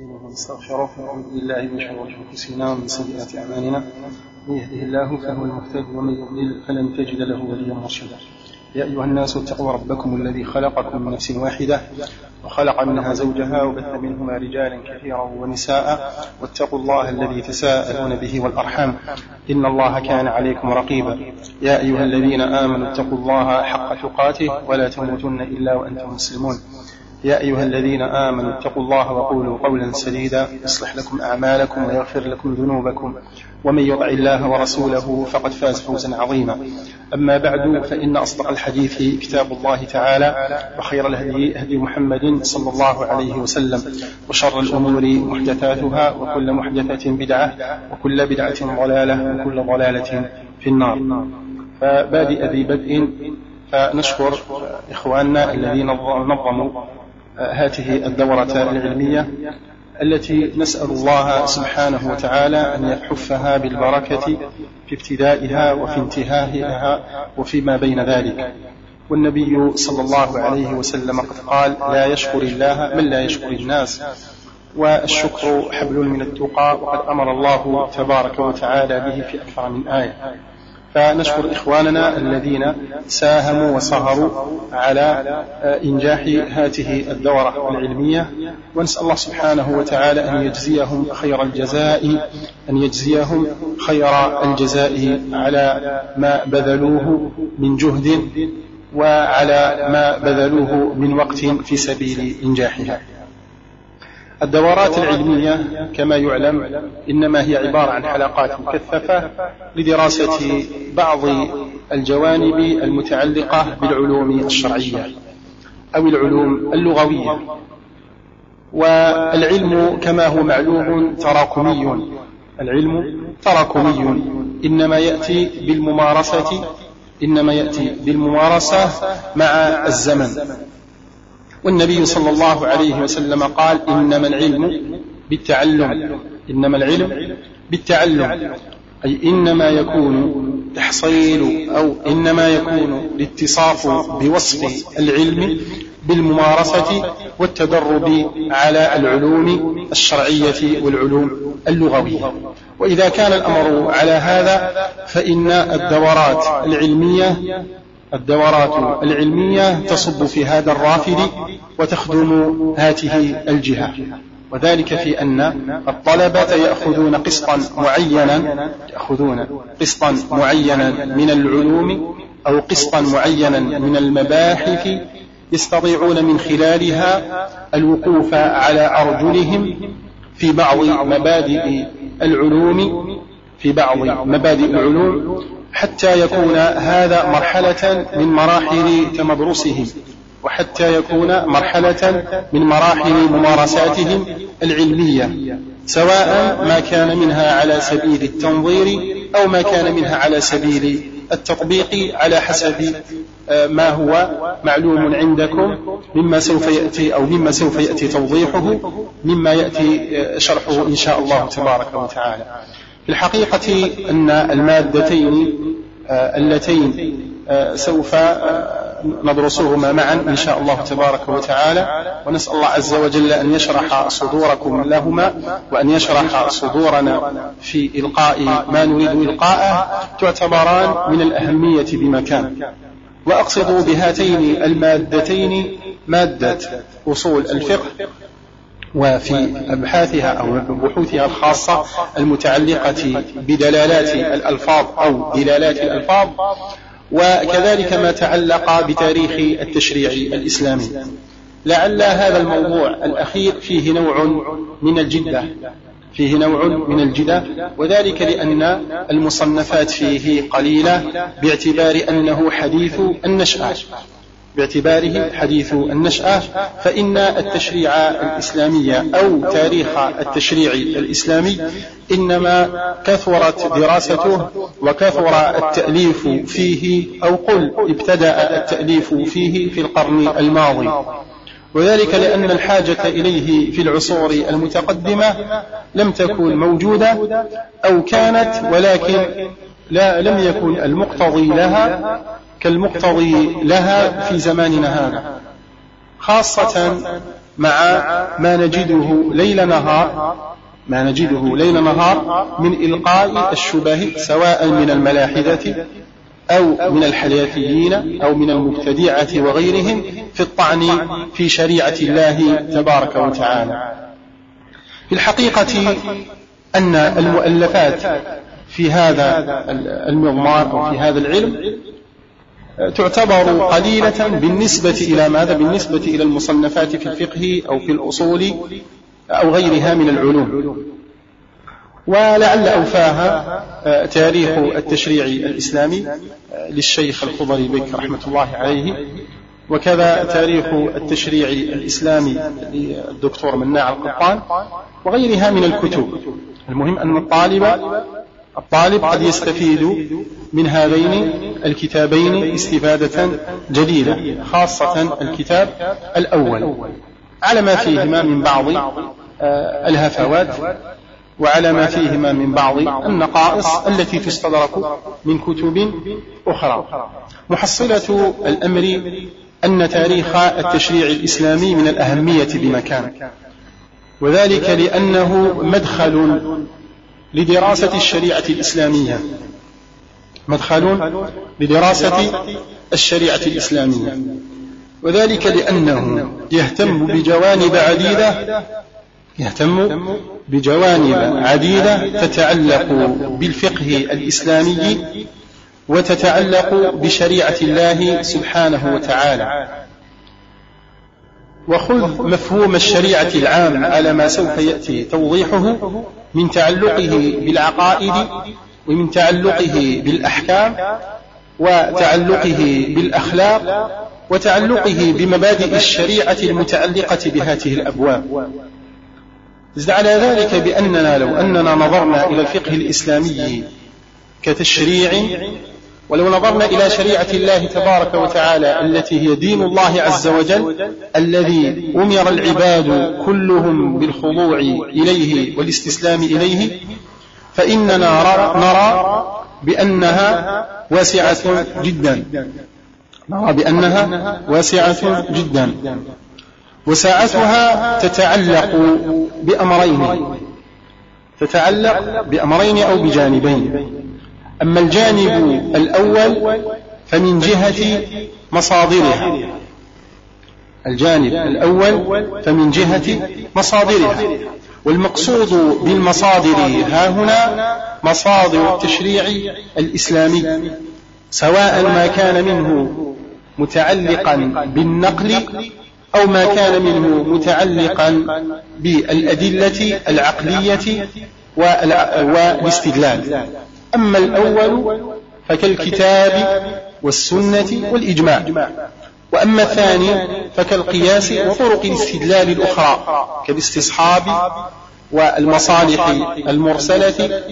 ونستغفره بالله من شرور أنفسنا ومن سيئات أعمالنا. من يهده الله فهو المهتد ومن يضلل فلن تجد له وليا مرشدا. يا أيها الناس اتقوا ربكم الذي خلقكم من نفس واحدة وخلق منها زوجها وبث منهما رجالا كثيرا ونساء واتقوا الله الذي تساءلون به والأرحام. إن الله كان عليكم رقيبا. يا أيها الذين آمنوا اتقوا الله حق تقاته ولا تموتن إلا وأنتم مسلمون. يا أيها الذين آمنوا اتقوا الله وقولوا قولا سديدا يصلح لكم أعمالكم ويغفر لكم ذنوبكم. ومن يطع الله ورسوله فقد فاز فوزا عظيما. أما بعد فإن أصدق الحديث كتاب الله تعالى وخير الهدي هدي محمد صلى الله عليه وسلم وشر الأمور محدثاتها وكل محدثة بدعة وكل بدعة ضلالة وكل ضلالة في النار. فبادئ ذي بدء فنشكر إخواننا الذين نظموا هذه الدورة العلمية التي نسأل الله سبحانه وتعالى أن يحفها بالبركة في ابتدائها وفي انتهائها وفيما بين ذلك. والنبي صلى الله عليه وسلم قد قال لا يشكر الله من لا يشكر الناس. والشكر حبل من التقى وقد أمر الله تبارك وتعالى به في أكثر من آية. فنشكر إخواننا الذين ساهموا وسهروا على إنجاح هذه الدورة العلمية. ونسأل الله سبحانه وتعالى أن يجزيهم خير الجزاء أن يجزيهم خير الجزاء على ما بذلوه من جهد وعلى ما بذلوه من وقت في سبيل إنجاحها. الدورات العلمية كما يعلم إنما هي عبارة عن حلقات مكثفة لدراسة بعض الجوانب المتعلقة بالعلوم الشرعية أو العلوم اللغوية. والعلم كما هو معلوم تراكمي. العلم تراكمي. إنما يأتي بالممارسة. إنما يأتي بالممارسة مع الزمن. والنبي صلى الله عليه وسلم قال إنما العلم بالتعلم. إنما العلم بالتعلم. أي إنما يكون تحصيل أو إنما يكون الاتصاف بوصف العلم بالممارسة والتدرب على العلوم الشرعية والعلوم اللغوية. وإذا كان الأمر على هذا فإن الدورات العلمية الدورات العلمية تصب في هذا الرافد وتخدم هذه الجهة. وذلك في أن الطلبة يأخذون قسطا معينا يأخذون قسطا معينا من العلوم أو قسطا معينا من المباحث يستطيعون من خلالها الوقوف على أرجلهم في بعض مبادئ العلوم في بعض مبادئ العلوم. حتى يكون هذا مرحلة من مراحل تمدرسهم وحتى يكون مرحلة من مراحل ممارساتهم العلمية سواء ما كان منها على سبيل التنظير أو ما كان منها على سبيل التطبيق على حسب ما هو معلوم عندكم مما سوف يأتي أو مما سوف يأتي توضيحه مما يأتي شرحه إن شاء الله تبارك وتعالى. في الحقيقة أن المادتين اللتين سوف ندرسهما معا إن شاء الله تبارك وتعالى. ونسأل الله عز وجل أن يشرح صدوركم لهما وأن يشرح صدورنا في إلقاء ما نريد إلقاءه تعتبران من الأهمية بمكان. وأقصد بهاتين المادتين مادة أصول الفقه وفي أبحاثها أو بحوثها الخاصة المتعلقة بدلالات الألفاظ أو دلالات الألفاظ وكذلك ما تعلق بتاريخ التشريع الإسلامي. لعل هذا الموضوع الأخير فيه نوع من الجدة فيه نوع من الجدة وذلك لأن المصنفات فيه قليلة باعتبار أنه حديث النشأة. باعتباره حديث النشأة فإن التشريع الإسلامي أو تاريخ التشريع الإسلامي إنما كثرت دراسته وكثر التأليف فيه أو قل ابتدأ التأليف فيه في القرن الماضي. وذلك لأن الحاجة إليه في العصور المتقدمة لم تكن موجودة أو كانت ولكن لا لم يكن المقتضي لها كالمقتضي لها في زماننا هذا خاصة مع ما نجده ليل نهار ما نجده ليل نهار من إلقاء الشبه سواء من الملاحدة أو من الحياثيين أو من المبتدعة وغيرهم في الطعن في شريعة الله تبارك وتعالى. في الحقيقة أن المؤلفات في هذا المضمار أو في هذا العلم تعتبر قليلة بالنسبة إلى ماذا؟ بالنسبة إلى المصنفات في الفقه أو في الأصول أو غيرها من العلوم. ولعل أوفاها آه، تاريخ التشريع الإسلامي آه، للشيخ الخضري بك رحمة الله عليه. وكذا تاريخ التشريع الإسلامي للدكتور مناع القطان وغيرها من الكتب. المهم أن الطالب الطالب قد يستفيد من هذين الكتابين استفادة جديدة خاصة الكتاب الأول. على ما فيهما من بعض آه، الهفوات وعلى ما فيهما من بعض النقائص التي تستدرك من كتب أخرى. محصلة الأمر أن تاريخ التشريع الإسلامي من الأهمية بمكان وذلك لأنه مدخل لدراسة الشريعة الإسلامية. مدخل لدراسة الشريعة الإسلامية. وذلك لأنه يهتم بجوانب عديدة يهتم بجوانب عديدة تتعلق بالفقه الإسلامي وتتعلق بشريعة الله سبحانه وتعالى. وخذ مفهوم الشريعة العام على ما سوف يأتي توضيحه. من تعلقه بالعقائد ومن تعلقه بالأحكام وتعلقه بالأخلاق وتعلقه بمبادئ الشريعة المتعلقة بهذه الأبواب. زد على ذلك بأننا لو أننا نظرنا إلى الفقه الإسلامي كتشريع ولو نظرنا إلى شريعة الله تبارك وتعالى التي هي دين الله عز وجل الذي أمر العباد كلهم بالخضوع إليه والاستسلام إليه فإننا نرى بأنها واسعة جدا. نرى بأنها واسعة جدا. وساعتها تتعلق بأمرين تتعلق بأمرين أو بجانبين. أما الجانب الأول فمن جهة مصادرها. الجانب الأول فمن جهة مصادرها. والمقصود بالمصادر ها هنا مصادر التشريع الإسلامي. سواء ما كان منه متعلقا بالنقل أو ما كان منه متعلقا بالأدلة العقلية والإستدلال. أما الأول فكالكتاب والسنة والإجماع. وأما الثاني فكالقياس وطرق الاستدلال الأخرى كالاستصحاب والمصالح المرسلة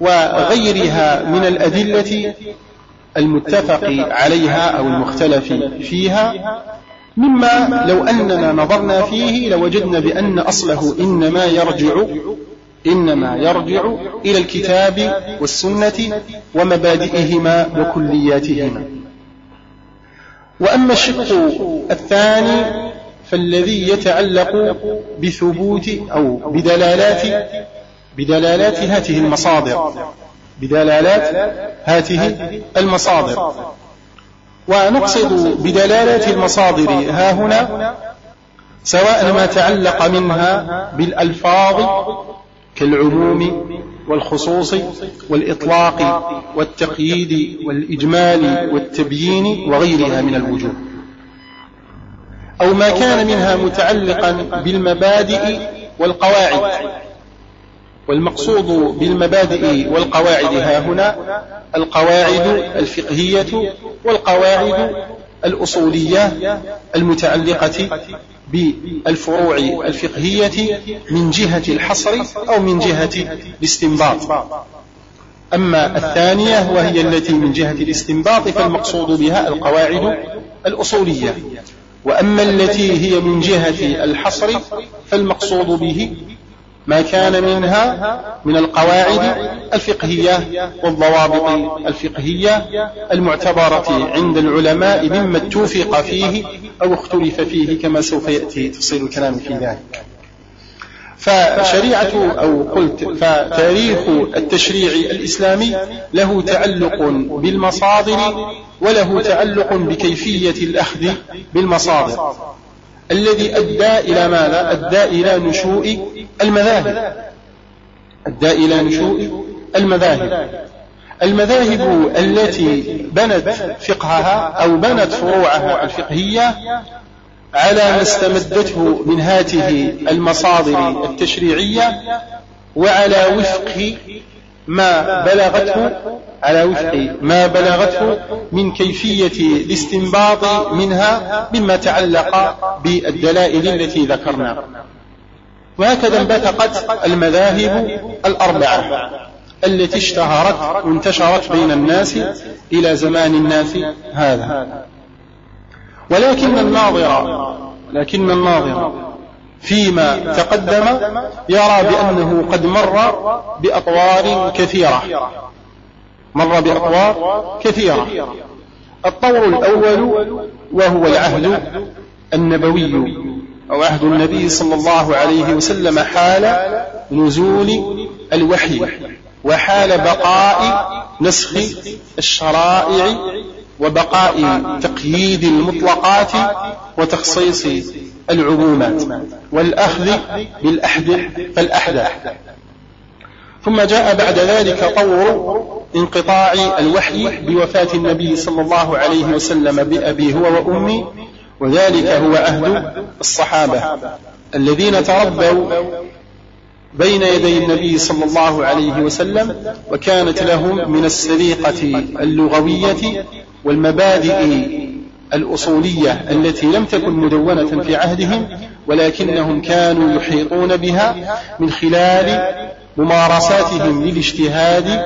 وغيرها من الأدلة المتفق عليها أو المختلف فيها مما لو أننا نظرنا فيه لوجدنا بأن أصله إنما يرجع إنما يرجع إلى الكتاب والسنة ومبادئهما وكلياتهما. وأما الشق الثاني فالذي يتعلق بثبوت أو بدلالات بدلالات هذه المصادر. بدلالات هذه المصادر. ونقصد بدلالات المصادر ها هنا سواء ما تعلق منها بالألفاظ كالعموم والخصوص والإطلاق والتقييد والإجمال والتبيين وغيرها من الوجوه. أو ما كان منها متعلقا بالمبادئ والقواعد. والمقصود بالمبادئ والقواعد ها هنا القواعد الفقهية والقواعد الأصولية المتعلقة بالفروع الفقهية من جهة الحصر أو من جهة الاستنباط. أما الثانية وهي التي من جهة الاستنباط فالمقصود بها القواعد الأصولية. وأما التي هي من جهة الحصر فالمقصود به ما كان منها من القواعد الفقهية والضوابط الفقهية المعتبرة عند العلماء مما اتفق فيه أو اختلف فيه كما سوف يأتي تفصيل الكلام في ذلك. فشريعة أو قلت فتاريخ التشريع الإسلامي له تعلق بالمصادر وله تعلق بكيفية الأخذ بالمصادر. الذي أدى إلى ماذا؟ أدى إلى نشوء المذاهب أدى إلى نشوء المذاهب المذاهب التي بنت فقهها أو بنت فروعها الفقهية على ما استمدته من هذه المصادر التشريعية وعلى وفق ما بلغته على وفق ما بلغته من كيفية الاستنباط منها مما تعلق بالدلائل التي ذكرنا. وهكذا انبثقت المذاهب الأربعة التي اشتهرت وانتشرت بين الناس إلى زمان الناس هذا. ولكن الناظر لكن الناظر فيما تقدم يرى بأنه قد مر بأطوار كثيرة. مر بأطوار كثيرة. الطور الأول وهو العهد النبوي أو عهد النبي صلى الله عليه وسلم حال نزول الوحي وحال بقاء نسخ الشرائع وبقاء تقييد المطلقات وتخصيص العمومات والأخذ بالأحدث فالأحدث ثم جاء بعد ذلك طور انقطاع الوحي بوفاة النبي صلى الله عليه وسلم بأبي هو وأمي وذلك هو عهد الصحابة الذين تربوا بين يدي النبي صلى الله عليه وسلم وكانت لهم من السليقة اللغوية والمبادئ الأصولية التي لم تكن مدونة في عهدهم ولكنهم كانوا يحيطون بها من خلال ممارساتهم للاجتهاد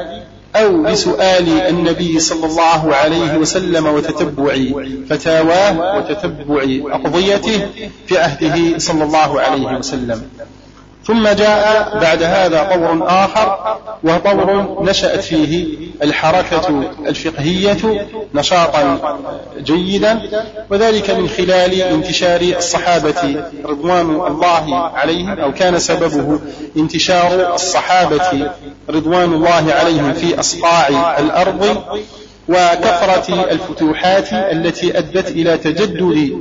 أو لسؤال النبي صلى الله عليه وسلم وتتبع فتاواه وتتبع أقضيته في عهده صلى الله عليه وسلم. ثم جاء بعد هذا طور آخر وطور نشأت فيه الحركة الفقهية نشاطا جيدا وذلك من خلال انتشار الصحابة رضوان الله عليهم أو كان سببه انتشار الصحابة رضوان الله عليهم في أصقاع الأرض وكثرة الفتوحات التي أدت إلى تجدد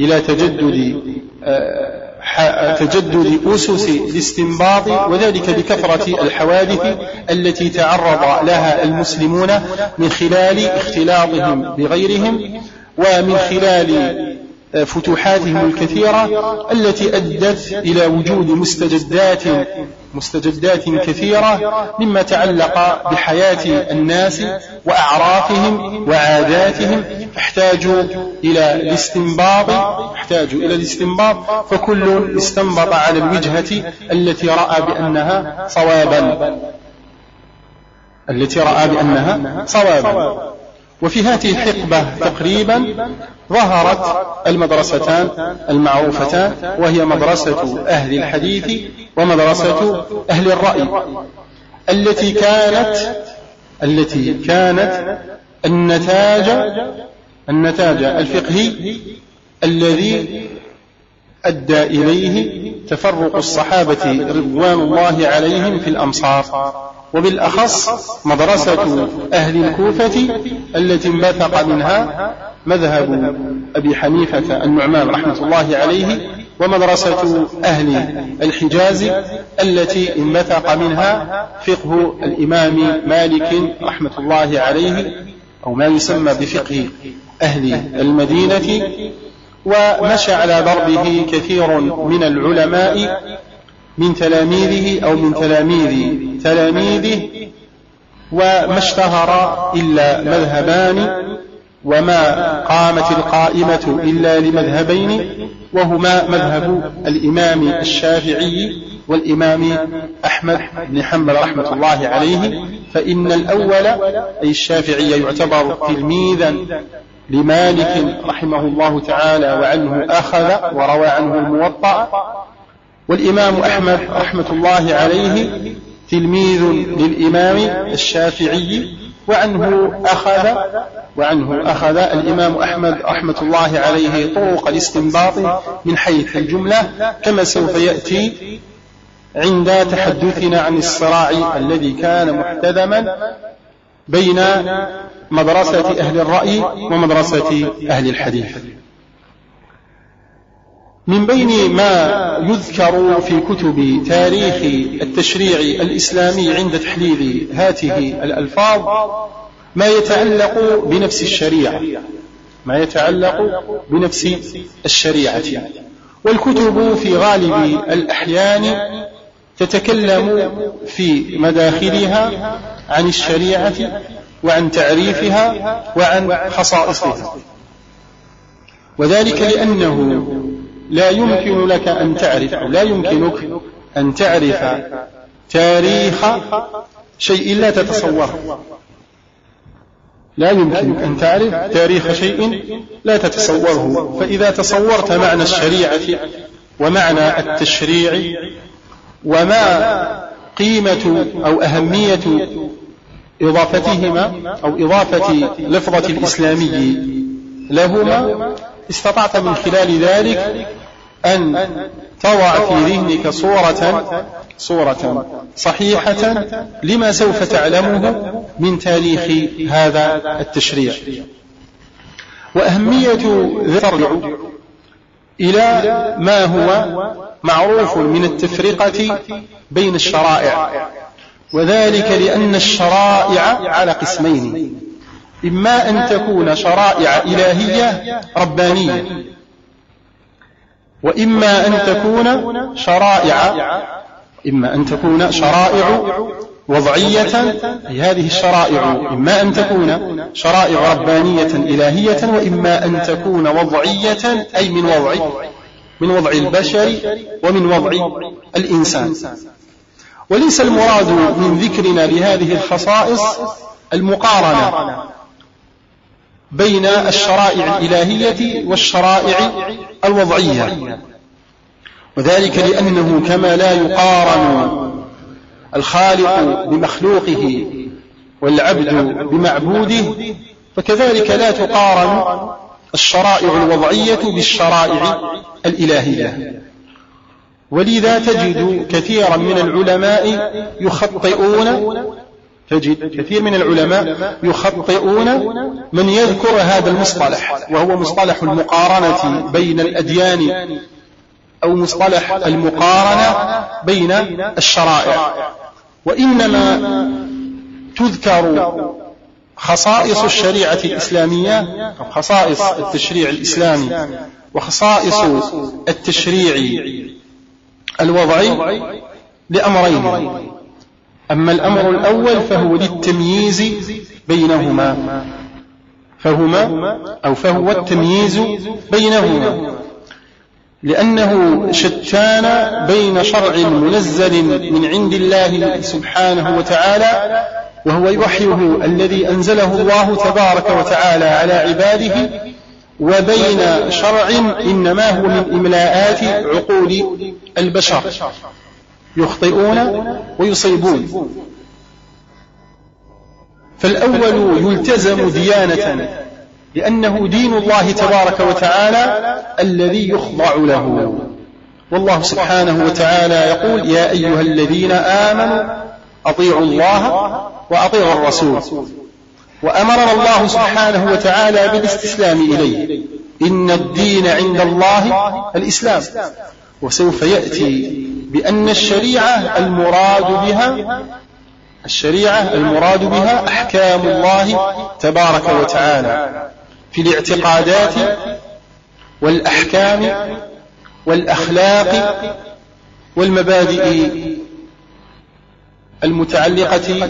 إلى تجدد آه تجدد أسس الاستنباط وذلك بكثرة الحوادث التي تعرض لها المسلمون من خلال اختلاطهم بغيرهم ومن خلال فتوحاتهم الكثيرة التي أدت إلى وجود مستجدات مستجدات كثيرة مما تعلق بحياة الناس وأعرافهم وعاداتهم فاحتاجوا إلى الاستنباط احتاجوا إلى الاستنباط فكل استنبط على الوجهة التي رأى بأنها صوابا. التي رأى بأنها صوابا. وفي هذه الحقبة تقريبا ظهرت المدرستان المعروفتان وهي مدرسة أهل الحديث ومدرسة أهل الرأي. التي كانت التي كانت النتاج النتاج الفقهي الذي أدى إليه تفرق الصحابة رضوان الله عليهم في الأمصار. وبالأخص مدرسة أهل الكوفة التي انبثق منها مذهب أبي حنيفة النعمان رحمة الله عليه ومدرسة أهل الحجاز التي انبثق منها فقه الإمام مالك رحمة الله عليه أو ما يسمى بفقه أهل المدينة ومشى على ضربه كثير من العلماء من تلاميذه أو من تلاميذ تلاميذه وما اشتهر إلا مذهبان وما قامت القائمة إلا لمذهبين وهما مذهب الإمام الشافعي والإمام أحمد بن حنبل رحمة الله عليه فإن الأول أي الشافعي يعتبر تلميذا لمالك رحمه الله تعالى وعنه أخذ وروى عنه الموطأ والإمام أحمد رحمة الله عليه تلميذ للإمام الشافعي وعنه أخذ وعنه أخذ الإمام أحمد رحمة الله عليه طرق الاستنباط من حيث الجملة كما سوف يأتي عند تحدثنا عن الصراع الذي كان محتدما بين مدرسة أهل الرأي ومدرسة أهل الحديث. من بين ما يذكر في كتب تاريخ التشريع الإسلامي عند تحليل هاته الألفاظ ما يتعلق بنفس الشريعة. ما يتعلق بنفس الشريعة. والكتب في غالب الأحيان تتكلم في مداخلها عن الشريعة وعن تعريفها وعن خصائصها. وذلك لأنه لا يمكن لك أن تعرف لا يمكنك أن تعرف تاريخ شيء لا تتصوره. لا يمكنك أن تعرف تاريخ شيء لا تتصوره. فإذا تصورت معنى الشريعة ومعنى التشريع وما قيمة أو أهمية إضافتهما أو إضافة لفظة الإسلامي لهما استطعت من خلال ذلك أن تضع في ذهنك صورة صورة صحيحة لما سوف تعلمه من تاريخ هذا التشريع. وأهمية ترجع إلى ما هو معروف من التفرقة بين الشرائع وذلك لأن الشرائع على قسمين إما أن تكون شرائع إلهية ربانية وإما أن تكون شرائع إما أن تكون شرائع وضعية أي هذه الشرائع إما أن تكون شرائع ربانية إلهية وإما أن تكون وضعية أي من وضع من وضع البشر ومن وضع الإنسان. وليس المراد من ذكرنا لهذه الخصائص المقارنة بين الشرائع الإلهية والشرائع الوضعية. وذلك لأنه كما لا يقارن الخالق بمخلوقه والعبد بمعبوده فكذلك لا تقارن الشرائع الوضعية بالشرائع الإلهية. ولذا تجد كثيرا من العلماء يخطئون تجد كثير من العلماء يخطئون من يذكر هذا المصطلح وهو مصطلح المقارنة بين الأديان أو مصطلح المقارنة بين الشرائع. وإنما تذكر خصائص الشريعة الإسلامية أو خصائص التشريع الإسلامي وخصائص التشريع الوضعي لأمرين. أما الأمر الأول فهو للتمييز بينهما. فهما أو فهو التمييز بينهما. لأنه شتان بين شرع منزل من عند الله سبحانه وتعالى وهو وحيه الذي أنزله الله تبارك وتعالى على عباده وبين شرع إنما هو من إملاءات عقول البشر يخطئون ويصيبون. فالأول يلتزم ديانة لأنه دين الله تبارك وتعالى الذي يخضع له. والله سبحانه وتعالى يقول يا أيها الذين آمنوا أطيعوا الله وأطيعوا الرسول. وأمرنا الله سبحانه وتعالى بالاستسلام إليه. إن الدين عند الله الإسلام. وسوف يأتي بأن الشريعة المراد بها الشريعة المراد بها أحكام الله تبارك وتعالى. في الاعتقادات والأحكام والأخلاق والمبادئ المتعلقة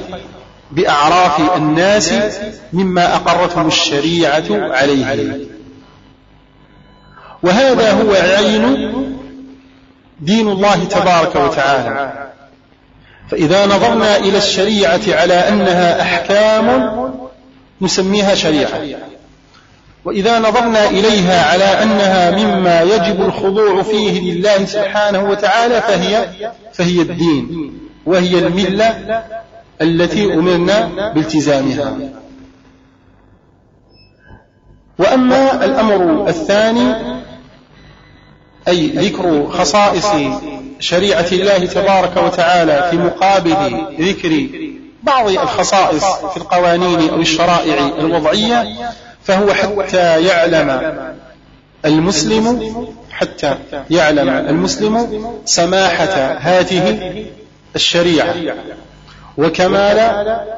بأعراف الناس مما أقرتهم الشريعة عليه. وهذا هو عين دين الله تبارك وتعالى. فإذا نظرنا إلى الشريعة على أنها أحكام نسميها شريعة. وإذا نظرنا إليها على أنها مما يجب الخضوع فيه لله سبحانه وتعالى فهي فهي الدين وهي الملة التي أمرنا بالتزامها. وأما الأمر الثاني أي ذكر خصائص شريعة الله تبارك وتعالى في مقابل ذكر بعض الخصائص في القوانين أو الشرائع الوضعية فهو حتى يعلم المسلم حتى يعلم المسلم سماحة هذه الشريعة وكمال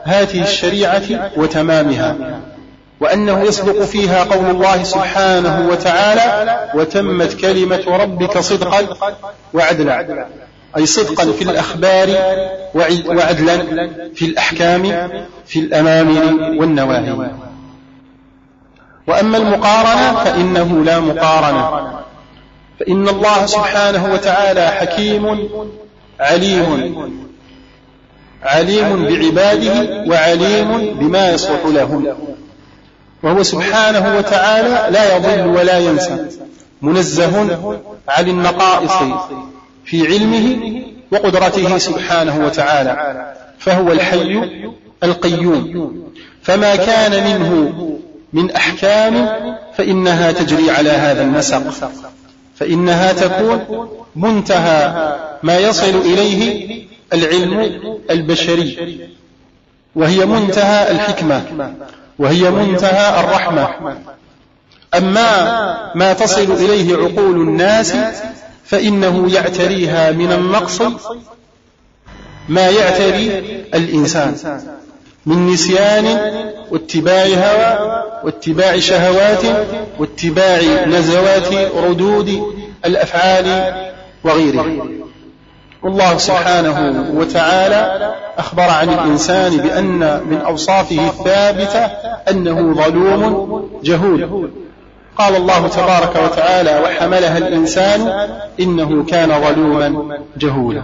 هذه الشريعة وتمامها وأنه يصدق فيها قول الله سبحانه وتعالى وتمت كلمة ربك صدقا وعدلا أي صدقا في الأخبار وعدلا في الأحكام في الأمامر والنواهي. وأما المقارنة فإنه لا مقارنة. فإن الله سبحانه وتعالى حكيم عليم. عليم بعباده وعليم بما يصلح لهم. وهو سبحانه وتعالى لا يضل ولا ينسى. منزه عن النقائص في علمه وقدرته سبحانه وتعالى. فهو الحي القيوم. فما كان منه من أحكام فإنها تجري على هذا النسق. فإنها تكون منتهى ما يصل إليه العلم البشري وهي منتهى الحكمة وهي منتهى الرحمة. أما ما تصل إليه عقول الناس فإنه يعتريها من النقص ما يعتري الإنسان من نسيان واتباع هوى واتباع شهوات واتباع نزوات ردود الأفعال وغيره. والله سبحانه وتعالى أخبر عن الإنسان بأن من أوصافه الثابتة أنه ظلوم جهول. قال الله تبارك وتعالى وحملها الإنسان إنه كان ظلوما جهولا.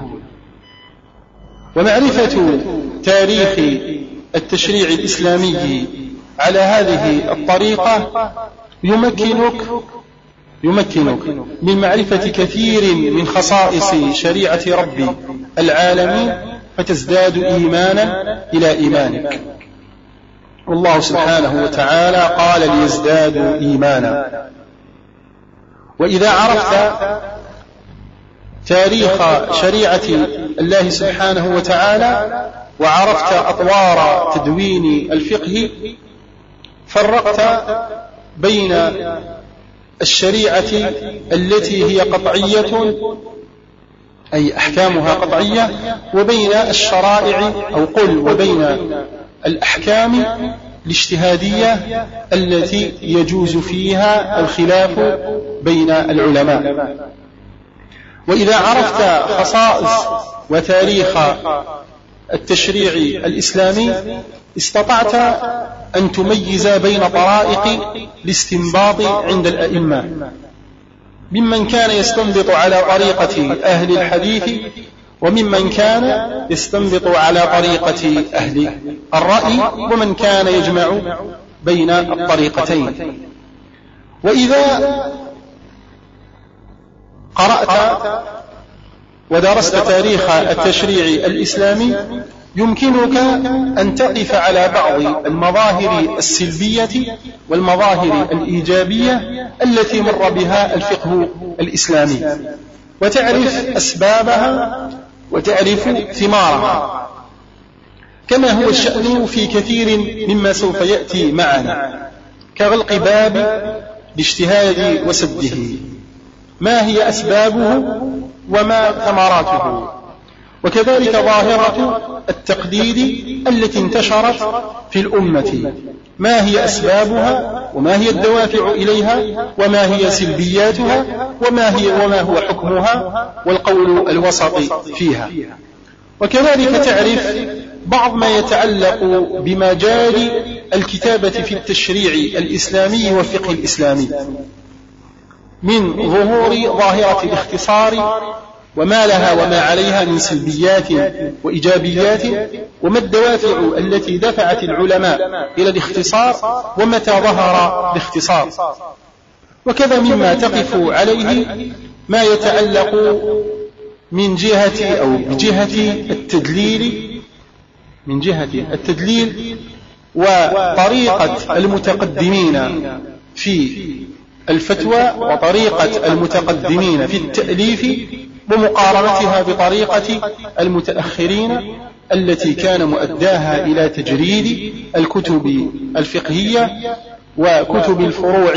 ومعرفة تاريخ التشريع الإسلامي على هذه الطريقة يمكنك يمكنك من معرفة كثير من خصائص شريعة رب العالمين فتزداد إيمانا إلى إيمانك. والله سبحانه وتعالى قال ليزدادوا إيمانا. وإذا عرفت تاريخ شريعة الله سبحانه وتعالى وعرفت أطوار تدوين الفقه فرقت بين الشريعة التي هي قطعية أي أحكامها قطعية وبين الشرائع أو قل وبين الأحكام الاجتهادية التي يجوز فيها الخلاف بين العلماء. وإذا عرفت خصائص وتاريخ التشريع الإسلامي استطعت أن تميز بين طرائق الاستنباط عند الأئمة. ممن كان يستنبط على طريقة أهل الحديث وممن كان يستنبط على طريقة أهل الرأي ومن كان يجمع بين الطريقتين. وإذا قرأت ودرست تاريخ التشريع الإسلامي يمكنك أن تقف على بعض المظاهر السلبية والمظاهر الإيجابية التي مر بها الفقه الإسلامي. وتعرف أسبابها وتعرف ثمارها. كما هو الشأن في كثير مما سوف يأتي معنا. كغلق باب الاجتهاد وسده. ما هي أسبابه وما ثمراته؟ وكذلك ظاهرة التقليد التي انتشرت في الأمة. ما هي أسبابها وما هي الدوافع إليها وما هي سلبياتها وما هي وما هو حكمها والقول الوسط فيها. وكذلك تعرف بعض ما يتعلق بمجال الكتابة في التشريع الإسلامي والفقه الإسلامي من ظهور ظاهرة الاختصار وما لها وما عليها من سلبيات وإيجابيات وما الدوافع التي دفعت العلماء إلى الاختصار ومتى ظهر الاختصار وكذا مما تقف عليه ما يتعلق من جهة أو بجهة التدليل من جهة التدليل وطريقة المتقدمين في الفتوى وطريقة المتقدمين في التأليف ومقارنتها بطريقة المتأخرين التي كان مؤداها إلى تجريد الكتب الفقهية وكتب الفروع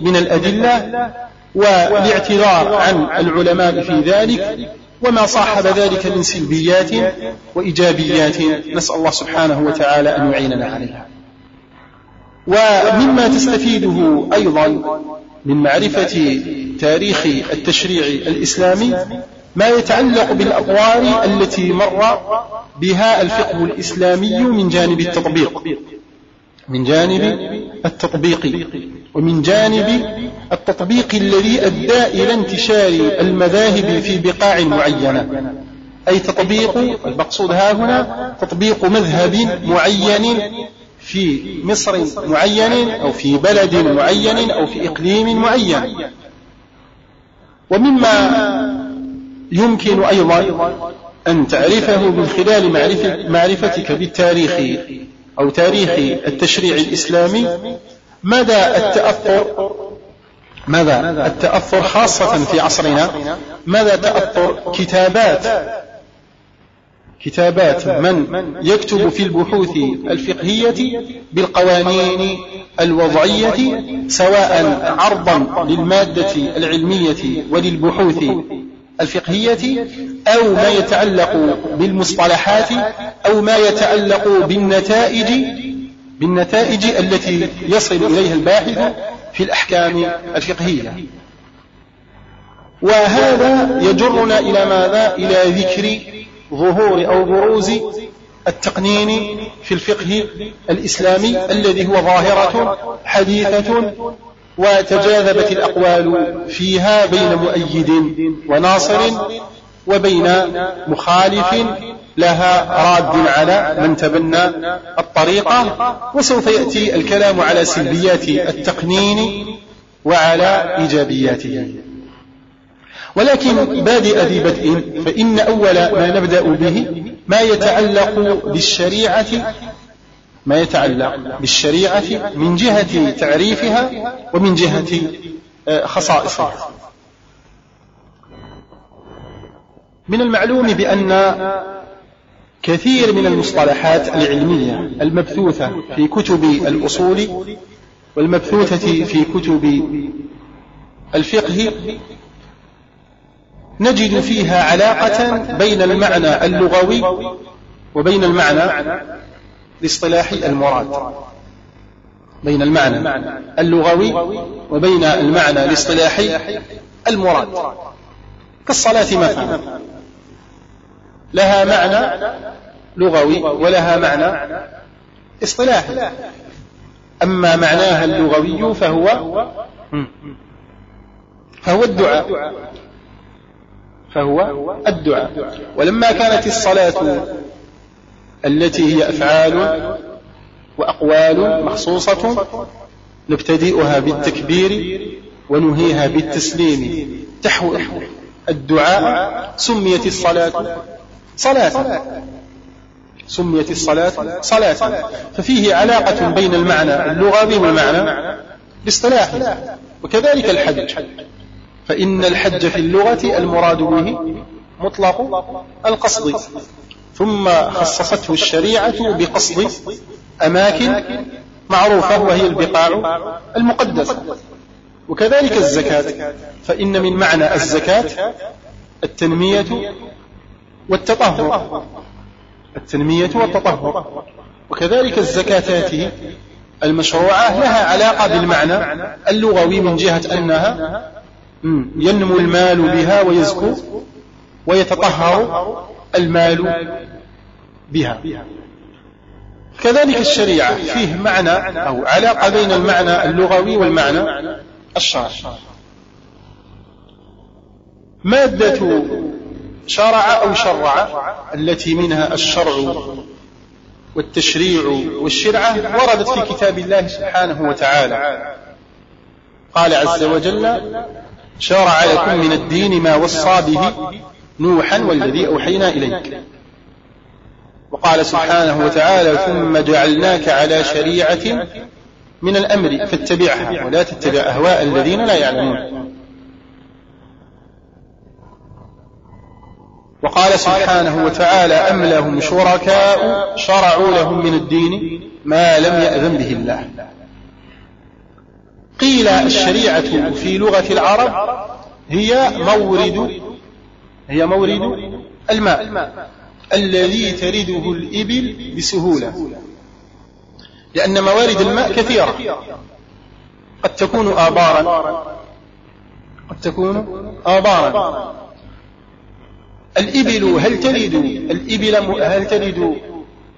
من الأدلة والاعتذار عن العلماء في ذلك وما صاحب ذلك من سلبيات وإيجابيات. نسأل الله سبحانه وتعالى أن يعيننا عليها. ومما تستفيده أيضا من معرفة تاريخ التشريع الإسلامي ما يتعلق بالأطوار التي مر بها الفقه الإسلامي من جانب التطبيق من جانب التطبيق ومن جانب التطبيق الذي أدى إلى انتشار المذاهب في بقاع معينة أي تطبيق المقصود ها هنا تطبيق مذهب معين في مصر معين أو في بلد معين أو في إقليم معين. ومما يمكن أيضا أن تعرفه من خلال معرفتك بالتاريخ أو تاريخ التشريع الإسلامي مدى التأثر ماذا التأثر خاصة في عصرنا؟ ماذا تأثر كتابات كتابات من يكتب في البحوث الفقهية بالقوانين الوضعية سواء عرضا للمادة العلمية وللبحوث الفقهية أو ما يتعلق بالمصطلحات أو ما يتعلق بالنتائج بالنتائج التي يصل إليها الباحث في الأحكام الفقهية وهذا يجرنا إلى ماذا؟ إلى ذكر ظهور أو بروز التقنين في الفقه الإسلامي الذي هو ظاهرة حديثة وتجاذبت الأقوال فيها بين مؤيد وناصر وبين مخالف لها راد على من تبنى الطريقة. وسوف يأتي الكلام على سلبيات التقنين وعلى إيجابياته. ولكن بادئ ذي بدء فإن أول ما نبدأ به ما يتعلق بالشريعة ما يتعلق بالشريعة من جهة تعريفها ومن جهة آه، خصائصها. من المعلوم بأن كثير من المصطلحات العلمية المبثوثة في كتب الأصول والمبثوثة في كتب الفقه نجد فيها علاقة بين المعنى اللغوي وبين المعنى الاصطلاحي المراد. بين المعنى اللغوي وبين المعنى الاصطلاحي المراد. كالصلاة مثلا. لها معنى لغوي ولها معنى اصطلاحي أما معناها اللغوي فهو فهو الدعاء. فهو الدعاء. ولما كانت الصلاة التي هي أفعال وأقوال مخصوصة نبتدئها بالتكبير ونهيها بالتسليم. تحو الدعاء سميت الصلاة صلاة. سميت الصلاة صلاة. ففيه علاقة بين المعنى اللغوي والمعنى الاصطلاحي وكذلك الحج فإن الحج في اللغة المراد به مطلق القصد. ثم خصصته الشريعة بقصد أماكن معروفة وهي البقاع المقدسة. وكذلك الزكاة. فإن من معنى الزكاة التنمية والتطهر. التنمية والتطهر. وكذلك الزكاتات المشروعة لها علاقة بالمعنى اللغوي من جهة أنها ينمو المال بها ويزكو ويتطهر المال بها. كذلك الشريعة فيه معنى أو علاقة بين المعنى اللغوي والمعنى الشرعي. مادة شرع أو شرع التي منها الشرع والتشريع والشرعة وردت في كتاب الله سبحانه وتعالى. قال عز وجل شرع لكم من الدين ما وصى به نوحا والذي أوحينا إليك. وقال سبحانه وتعالى ثم جعلناك على شريعة من الأمر فاتبعها ولا تتبع أهواء الذين لا يعلمون. وقال سبحانه وتعالى أم لهم شركاء شرعوا لهم من الدين ما لم يأذن به الله. قيل الشريعة في لغة العرب هي مورد هي مورد الماء الذي ترده الإبل بسهولة لأن موارد الماء كثيرة. قد تكون آبارا قد تكون آبارا. الإبل هل ترد الإبل هل ترد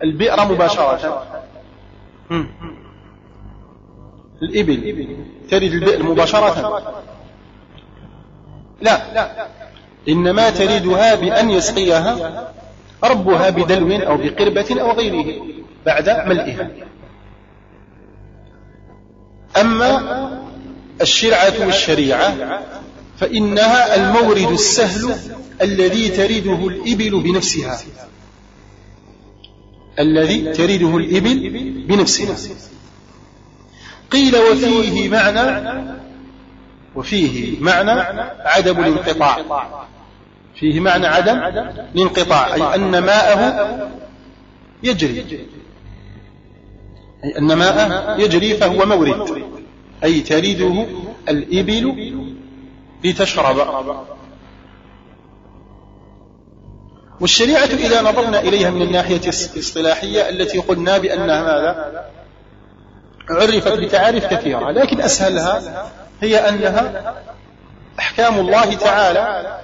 البئر مباشرة؟ الإبل. ترد البئر مباشرة. لا. إنما تريدها بأن يسقيها ربها بدلو أو بقربة أو غيره بعد ملئها. أما الشرعة والشريعة فإنها المورد السهل الذي تريده الإبل بنفسها. الذي تريده الإبل بنفسها. قيل وفيه معنى وفيه معنى عدم الانقطاع. فيه معنى عدم الانقطاع أي أن ماءه يجري. أي أن ماءه يجري فهو مورد. أي تريده الإبل لتشرب. والشريعة إذا نظرنا إليها من الناحية الإصطلاحية التي قلنا بأنها ماذا؟ عرفت بتعاريف كثيرة. لكن أسهلها هي أنها أحكام الله تعالى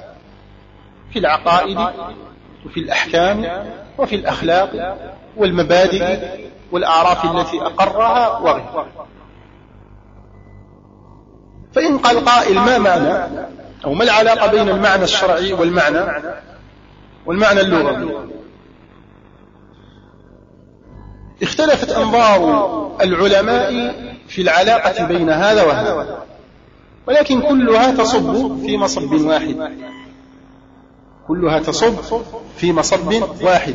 في العقائد وفي الأحكام وفي الأخلاق والمبادئ والأعراف التي أقرها وغيرها. فإن قال قائل ما معنى أو ما العلاقة بين المعنى الشرعي والمعنى والمعنى اللغوي؟ اختلفت أنظار العلماء في العلاقة بين هذا وهذا. ولكن كلها تصب في مصب واحد. كلها تصب في مصب واحد.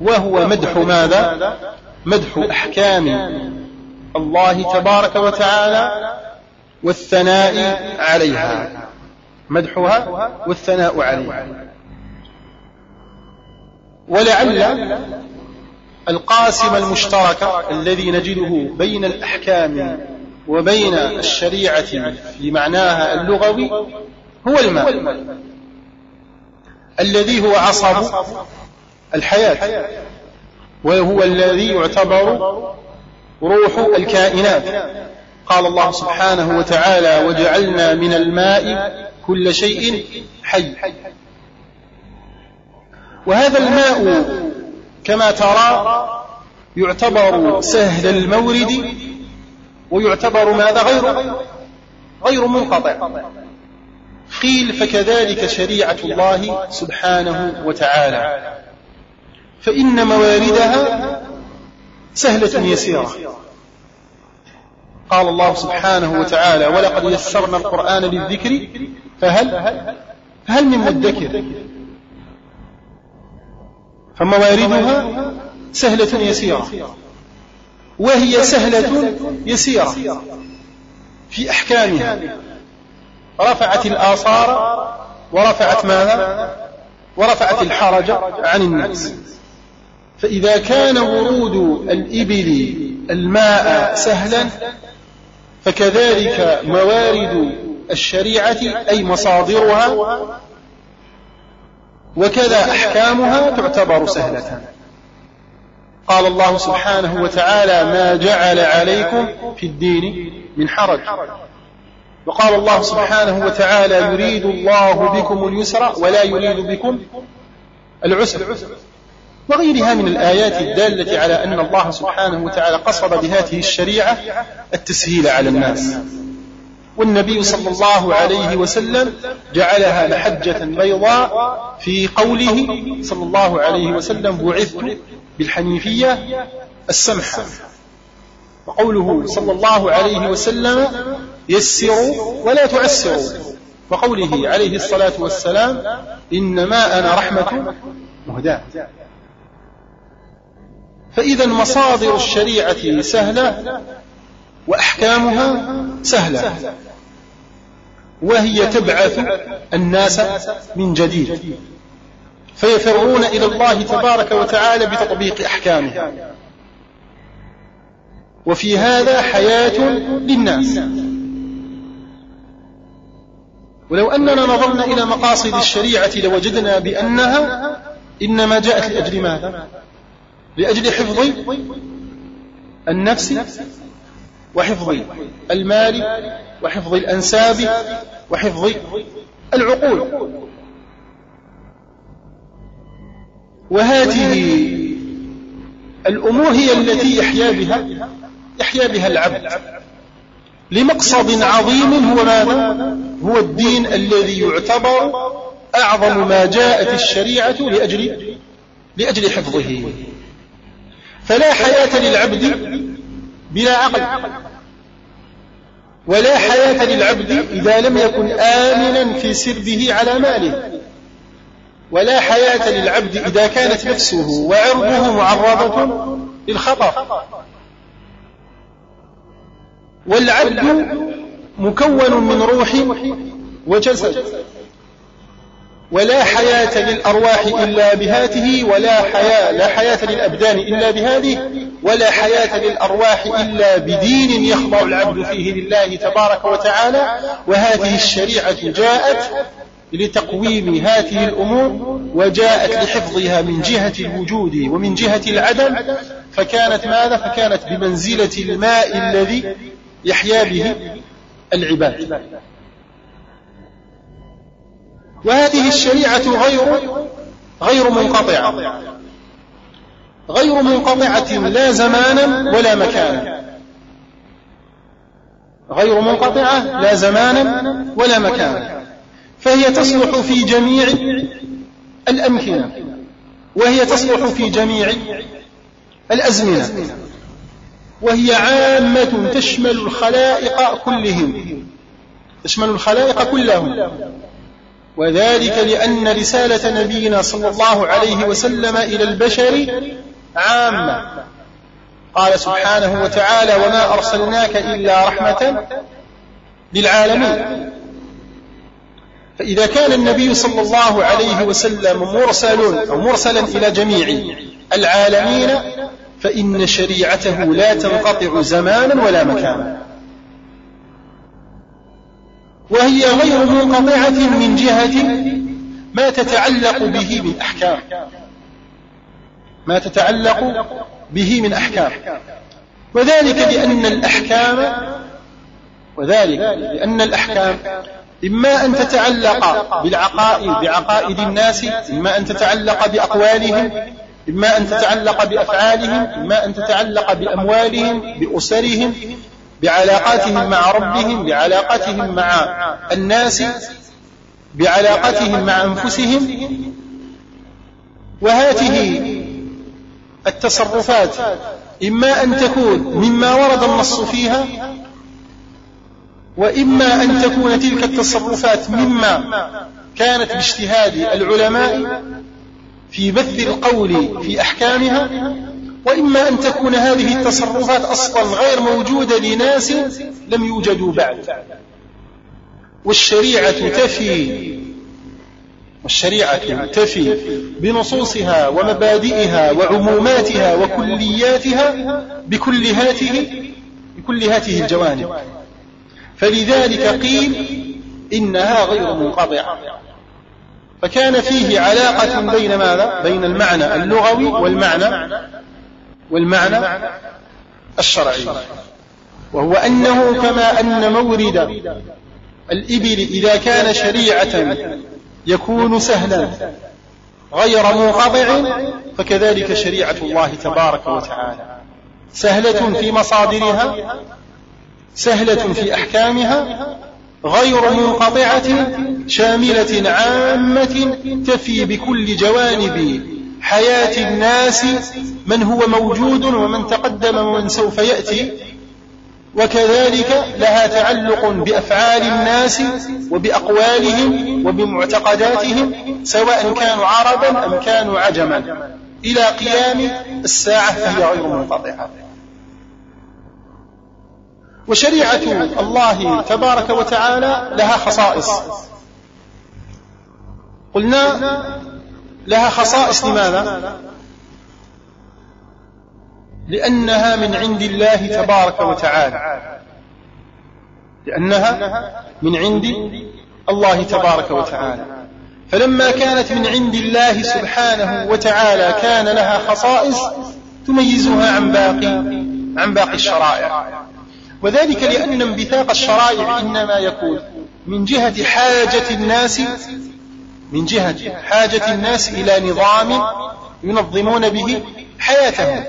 وهو مدح ماذا؟ مدح أحكام الله تبارك وتعالى والثناء عليها. مدحها والثناء عليها. ولعل القاسم المشترك الذي نجده بين الأحكام وبين الشريعة في معناها اللغوي هو الماء الذي هو عصب الحياة وهو الذي يعتبر روح الكائنات. قال الله سبحانه وتعالى وجعلنا من الماء كل شيء حي. وهذا الماء كما ترى يعتبر سهل المورد ويعتبر ماذا؟ غير غير منقطع. قيل فكذلك شريعة الله سبحانه وتعالى. فإن مواردها سهلة يسيرة. قال الله سبحانه وتعالى ولقد يسرنا القرآن للذكر فهل هل من مدكر؟ فمواردها سهلة يسيرة. وهي سهلة يسيرة في أحكامها. رفعت الآثار ورفعت ماذا؟ ورفعت الحرج عن الناس. فإذا كان ورود الإبل الماء سهلا فكذلك موارد الشريعة أي مصادرها وكذا أحكامها تعتبر سهلة. قال الله سبحانه وتعالى ما جعل عليكم في الدين من حرج. وقال الله سبحانه وتعالى يريد الله بكم اليسر ولا يريد بكم العسر. وغيرها من الآيات الدالة على أن الله سبحانه وتعالى قصد بهذه الشريعة التسهيل على الناس. والنبي صلى الله عليه وسلم جعلها محجة بيضاء في قوله صلى الله عليه وسلم بعثت بالحنيفية السمحة. وقوله صلى الله عليه وسلم يسروا ولا تعسروا وقوله عليه الصلاة والسلام إنما أنا رحمة مهداة. فإذا مصادر الشريعة سهلة وأحكامها سهلة. وهي تبعث الناس من جديد. فيفرون إلى الله تبارك وتعالى بتطبيق أحكامه. وفي هذا حياة للناس. ولو أننا نظرنا إلى مقاصد الشريعة لوجدنا بأنها إنما جاءت لأجل ماذا؟ لأجل حفظ النفس وحفظ المال وحفظ الأنساب وحفظ العقول. وهذه الأمور هي التي يحيا بها يحيا بها العبد. لمقصد عظيم هو ماذا؟ هو الدين الذي يعتبر أعظم ما جاءت الشريعة لأجل لأجل حفظه. فلا حياة للعبد بلا عقل. ولا حياة للعبد إذا لم يكن آمنا في سربه على ماله. ولا حياة للعبد إذا كانت نفسه وعرضه معرضة للخطر والعبد مكون من روح وجسد. ولا حياة للأرواح إلا بهاته ولا حياة لا حياة للأبدان إلا بهذه. ولا حياة للأرواح إلا بدين يخضع العبد فيه لله تبارك وتعالى. وهذه الشريعة جاءت لتقويم هذه الأمور وجاءت لحفظها من جهة الوجود ومن جهة العدم. فكانت ماذا؟ فكانت بمنزلة الماء الذي يحيا به العباد. وهذه الشريعة غير غير منقطعة. غير منقطعة لا زمانا ولا مكانا. غير منقطعة لا زمانا ولا مكانا. فهي تصلح في جميع الأمكنة. وهي تصلح في جميع الأزمنة. وهي عامة تشمل الخلائق كلهم. تشمل الخلائق كلهم. وذلك لأن رسالة نبينا صلى الله عليه وسلم إلى البشر عامة. قال سبحانه وتعالى وما أرسلناك إلا رحمة للعالمين. فإذا كان النبي صلى الله عليه وسلم مرسل أو مرسلا إلى جميع العالمين فإن شريعته لا تنقطع زمانا ولا مكانا. وهي غير منقطعة من جهة ما تتعلق به من أحكام ما تتعلق به من أحكام. وذلك لأن الأحكام وذلك لأن الأحكام إما أن تتعلق بالعقائد بعقائد الناس إما أن تتعلق بأقوالهم إما أن تتعلق بأفعالهم إما أن تتعلق بأموالهم بأسرهم بعلاقاتهم مع ربهم بعلاقاتهم مع الناس بعلاقاتهم مع أنفسهم. وهذه التصرفات إما أن تكون مما ورد النص فيها وإما أن تكون تلك التصرفات مما كانت باجتهاد العلماء في بث القول في أحكامها وإما أن تكون هذه التصرفات أصلا غير موجودة لناس لم يوجدوا بعد. والشريعة تفي والشريعة تفي بنصوصها ومبادئها وعموماتها وكلياتها بكل هذه بكل هذه الجوانب. فلذلك قيل إنها غير منقطعة. فكان فيه علاقة بين ماذا؟ بين المعنى اللغوي والمعنى والمعنى الشرعي. وهو أنه كما أن مورد الإبل إذا كان شريعة يكون سهلا غير منقطع فكذلك شريعة الله تبارك وتعالى. سهلة في مصادرها سهلة في أحكامها غير منقطعة شاملة عامة تفي بكل جوانب حياة الناس من هو موجود ومن تقدم ومن سوف يأتي. وكذلك لها تعلق بأفعال الناس وبأقوالهم وبمعتقداتهم سواء كانوا عربا أم كانوا عجما. إلى قيام الساعة فهي غير منقطعة. وشريعة الله تبارك وتعالى لها خصائص. قلنا لها خصائص لماذا؟ لأنها من عند الله تبارك وتعالى. لأنها من عند الله تبارك وتعالى. فلما كانت من عند الله سبحانه وتعالى كان لها خصائص تميزها عن باقي عن باقي الشرائع. وذلك لأن انبثاق الشرائع إنما يكون من جهة حاجة الناس من جهة حاجة الناس إلى نظام ينظمون به حياتهم.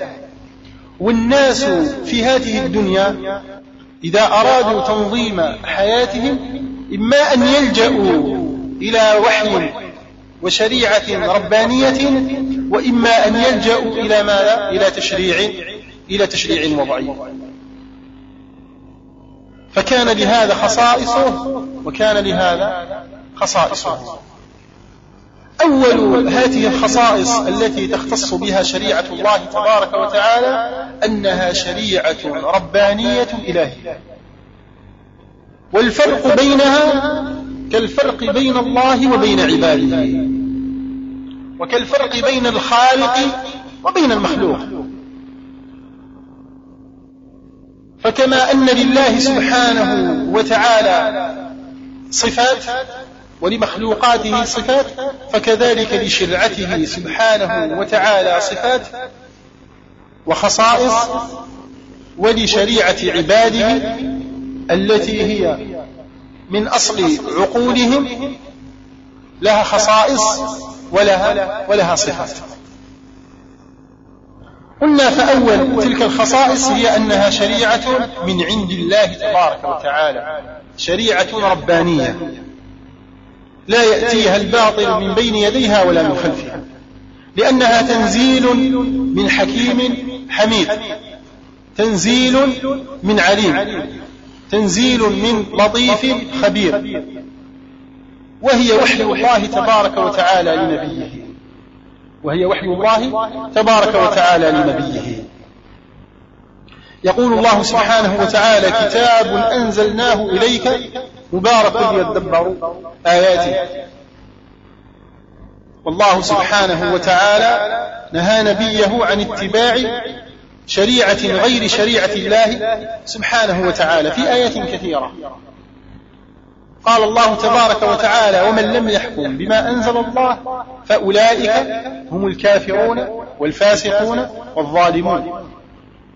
والناس في هذه الدنيا إذا أرادوا تنظيم حياتهم إما أن يلجأوا إلى وحي وشريعة ربانية وإما أن يلجأوا إلى ماذا؟ إلى تشريع إلى تشريع وضعي فكان لهذا خصائصه وكان لهذا خصائصه أول هذه الخصائص التي تختص بها شريعة الله تبارك وتعالى أنها شريعة ربانية إلهية. والفرق بينها كالفرق بين الله وبين عباده وكالفرق بين الخالق وبين المخلوق. فكما أن لله سبحانه وتعالى صفات ولمخلوقاته صفات فكذلك لشرعته سبحانه وتعالى صفات وخصائص ولشريعة عباده التي هي من أصل عقولهم لها خصائص ولها ولها صفات. قلنا فأول تلك الخصائص هي أنها شريعة من عند الله تبارك وتعالى شريعة ربانية. لا يأتيها الباطل من بين يديها ولا من خلفها. لأنها تنزيل من حكيم حميد. تنزيل من عليم. تنزيل من لطيف خبير. وهي وحي الله تبارك وتعالى لنبيه. وهي وحي الله تبارك وتعالى لنبيه. يقول الله سبحانه وتعالى كتاب أنزلناه إليك مبارك ليدبروا آياته. والله سبحانه وتعالى نهى نبيه عن اتباع شريعة غير شريعة الله سبحانه وتعالى في آيات كثيرة. قال الله تبارك وتعالى ومن لم يحكم بما أنزل الله فأولئك هم الكافرون والفاسقون والظالمون.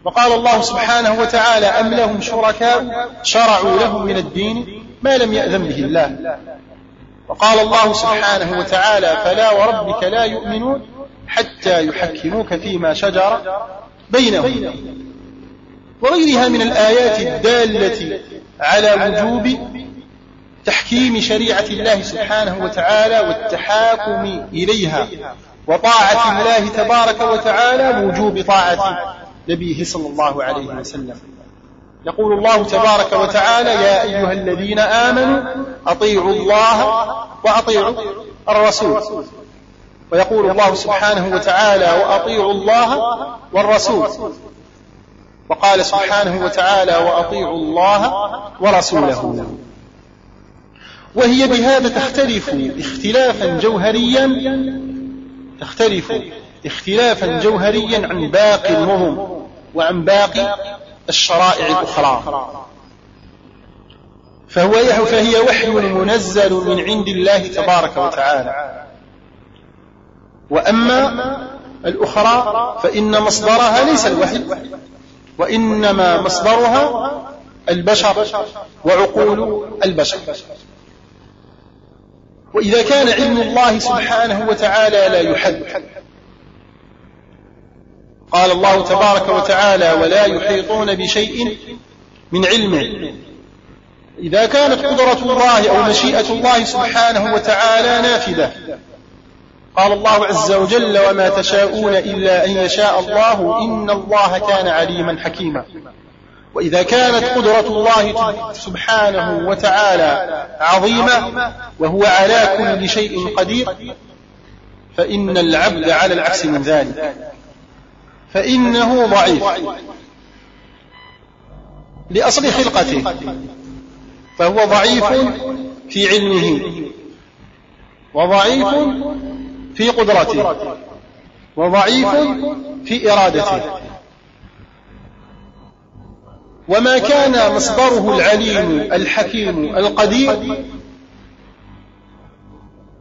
وقال الله سبحانه وتعالى أم لهم شركاء شرعوا لهم من الدين ما لم يأذن به الله. وقال الله سبحانه وتعالى فلا وربك لا يؤمنون حتى يحكموك فيما شجر بينهم. وغيرها من الآيات الدالة على وجوب تحكيم شريعة الله سبحانه وتعالى والتحاكم إليها وطاعة الله تبارك وتعالى وجوب طاعة نبيه صلى الله عليه وسلم. يقول الله تبارك وتعالى يا أيها الذين آمنوا أطيعوا الله وأطيعوا الرسول. ويقول الله سبحانه وتعالى وأطيعوا الله والرسول. وقال سبحانه وتعالى وأطيعوا الله ورسوله. وهي بهذا تختلف اختلافا جوهريا تختلف اختلافا جوهريا عن باقي النظم وعن باقي الشرائع الأخرى. فهو فهي وحي منزل من عند الله تبارك وتعالى. وأما الأخرى فإن مصدرها ليس الوحي وإنما مصدرها البشر وعقول البشر. وإذا كان علم الله سبحانه وتعالى لا يحد. قال الله تبارك وتعالى ولا يحيطون بشيء من علمه. إذا كانت قدرة الله أو مشيئة الله سبحانه وتعالى نافذة. قال الله عز وجل وما تشاءون إلا أن يشاء الله إن الله كان عليما حكيما. وإذا كانت قدرة الله سبحانه وتعالى عظيمة وهو على كل شيء قدير فإن العبد على العكس من ذلك. فإنه ضعيف. لأصل خلقته. فهو ضعيف في علمه. وضعيف في قدرته. وضعيف في إرادته. وما كان مصدره العليم الحكيم القدير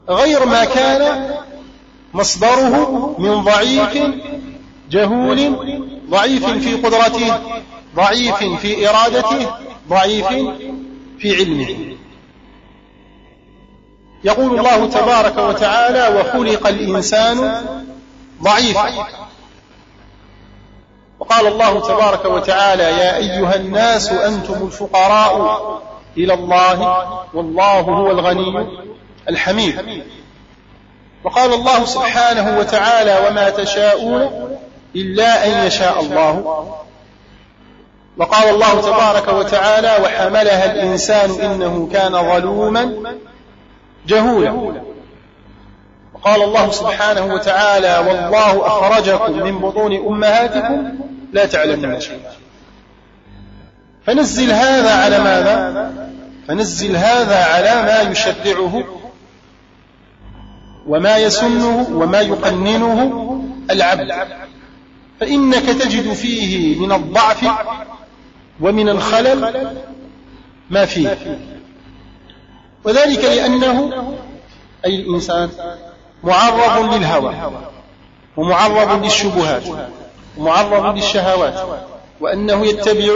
غير ما كان مصدره من ضعيف جهول ضعيف في قدرته ضعيف في إرادته ضعيف في علمه. يقول الله تبارك وتعالى وخلق الإنسان ضعيفا وقال الله تبارك وتعالى يا أيها الناس أنتم الفقراء إلى الله والله هو الغني الحميد وقال الله سبحانه وتعالى وما تشاءون إلا أن يشاء الله. وقال الله تبارك وتعالى وحملها الإنسان إنه كان ظلوما جهولا. وقال الله سبحانه وتعالى والله أخرجكم من بطون أمهاتكم لا تعلمون شيئا. فنزل هذا على ماذا؟ فنزل هذا على ما يشرعه وما يسنه وما يقننه العبد. فإنك تجد فيه من الضعف ومن الخلل ما فيه. وذلك لأنه أي الإنسان معرض للهوى ومعرض للشبهات ومعرض للشهوات وأنه يتبع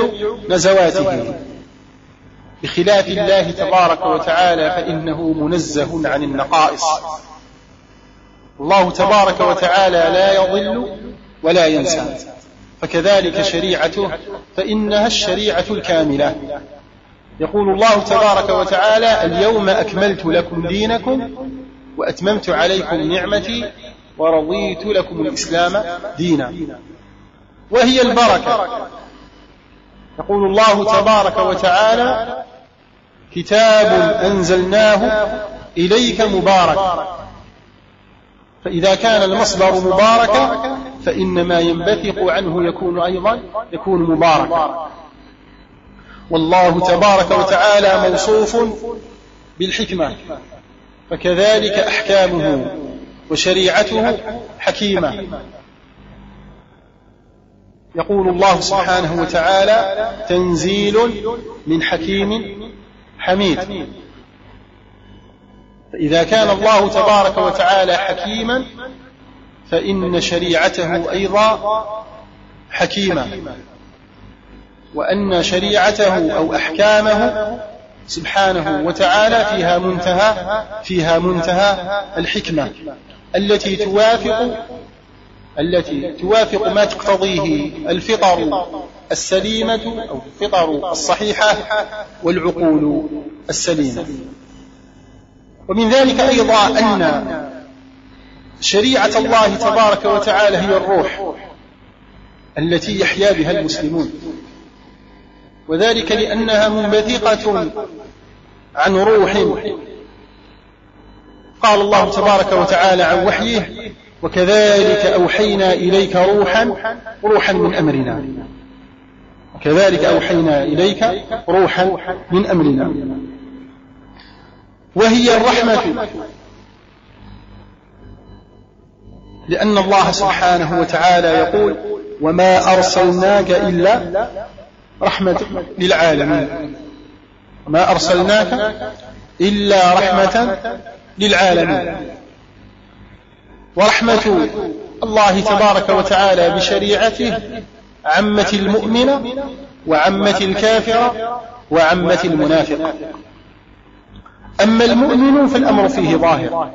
نزواته. بخلاف الله تبارك وتعالى فإنه منزه عن النقائص. الله تبارك وتعالى لا يضل ولا ينسى. فكذلك شريعته فإنها الشريعة الكاملة. يقول الله تبارك وتعالى اليوم أكملت لكم دينكم وأتممت عليكم نعمتي ورضيت لكم الإسلام دينا. وهي البركة. يقول الله تبارك وتعالى كتاب أنزلناه إليك مبارك. فإذا كان المصدر مباركا فإن ما ينبثق عنه يكون أيضا يكون مباركا. والله تبارك وتعالى موصوف بالحكمة فكذلك أحكامه وشريعته حكيمة. يقول الله سبحانه وتعالى تنزيل من حكيم حميد. فإذا كان الله تبارك وتعالى حكيما فإن شريعته أيضا حكيمة. وأن شريعته أو أحكامه سبحانه وتعالى فيها منتهى فيها منتهى الحكمة. التي توافق التي توافق ما تقتضيه الفطر السليمة أو الفطر الصحيحة والعقول السليمة. ومن ذلك أيضا أن شريعة الله تبارك وتعالى هي الروح التي يحيا بها المسلمون. وذلك لأنها منبثقة عن روح. قال الله تبارك وتعالى عن وحيه وكذلك أوحينا إليك روحا روحا من أمرنا. وكذلك أوحينا إليك روحا من أمرنا. وهي الرحمة. لأن الله سبحانه وتعالى يقول وما أرسلناك إلا رحمة للعالمين. وما أرسلناك إلا رحمة للعالمين. ورحمة الله تبارك وتعالى بشريعته عمة المؤمن وعمة الكافر وعمة المنافق أما المؤمن فالأمر فيه ظاهر.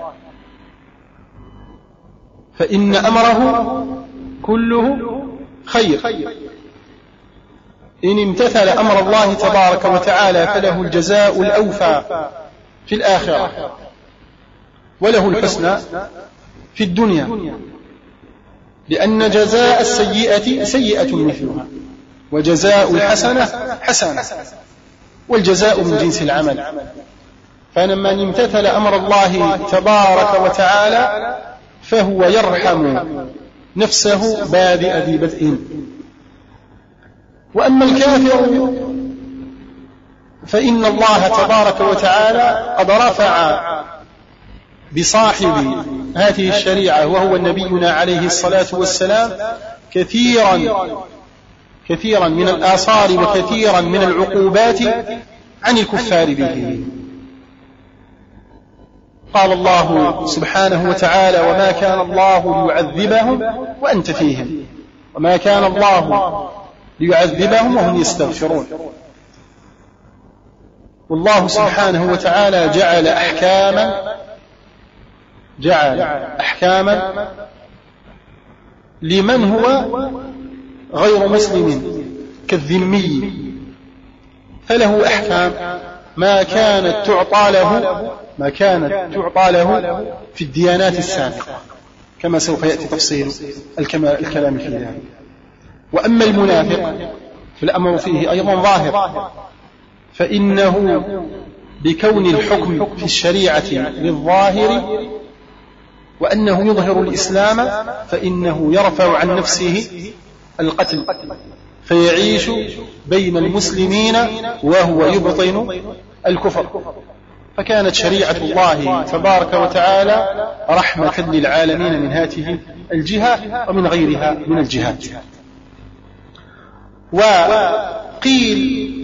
فإن أمره كله خير. إن امتثل أمر الله تبارك وتعالى فله الجزاء الأوفى في الآخرة وله الحسنى في الدنيا لأن جزاء السيئة سيئة مثلها وجزاء الحسنة حسنة والجزاء من جنس العمل. فلما امتثل أمر الله تبارك وتعالى فهو يرحم نفسه بادئ ذي بدء. وأما الكافر فإن الله تبارك وتعالى قد رفع بصاحب هذه الشريعة وهو نبينا عليه الصلاة والسلام كثيرا كثيرا من الآثار وكثيرا من العقوبات عن الكفار به. قال الله سبحانه وتعالى وما كان الله ليعذبهم وأنت فيهم. وما كان الله ليعذبهم وهم يستغفرون. والله سبحانه وتعالى جعل أحكاما جعل أحكاما لمن هو غير مسلم كالذمي. فله أحكام. ما كانت تعطى له ما كانت تعطى له في الديانات السابقة. كما سوف يأتي تفصيل الكلام في ذلك. وأما المنافق فالأمر فيه أيضا ظاهر. فإنه بكون الحكم في الشريعة للظاهر وأنه يظهر الإسلام فإنه يرفع عن نفسه القتل. فيعيش بين المسلمين وهو يبطن الكفر. فكانت شريعة الله تبارك وتعالى رحمة للعالمين من هذه الجهة ومن غيرها من الجهات. وقيل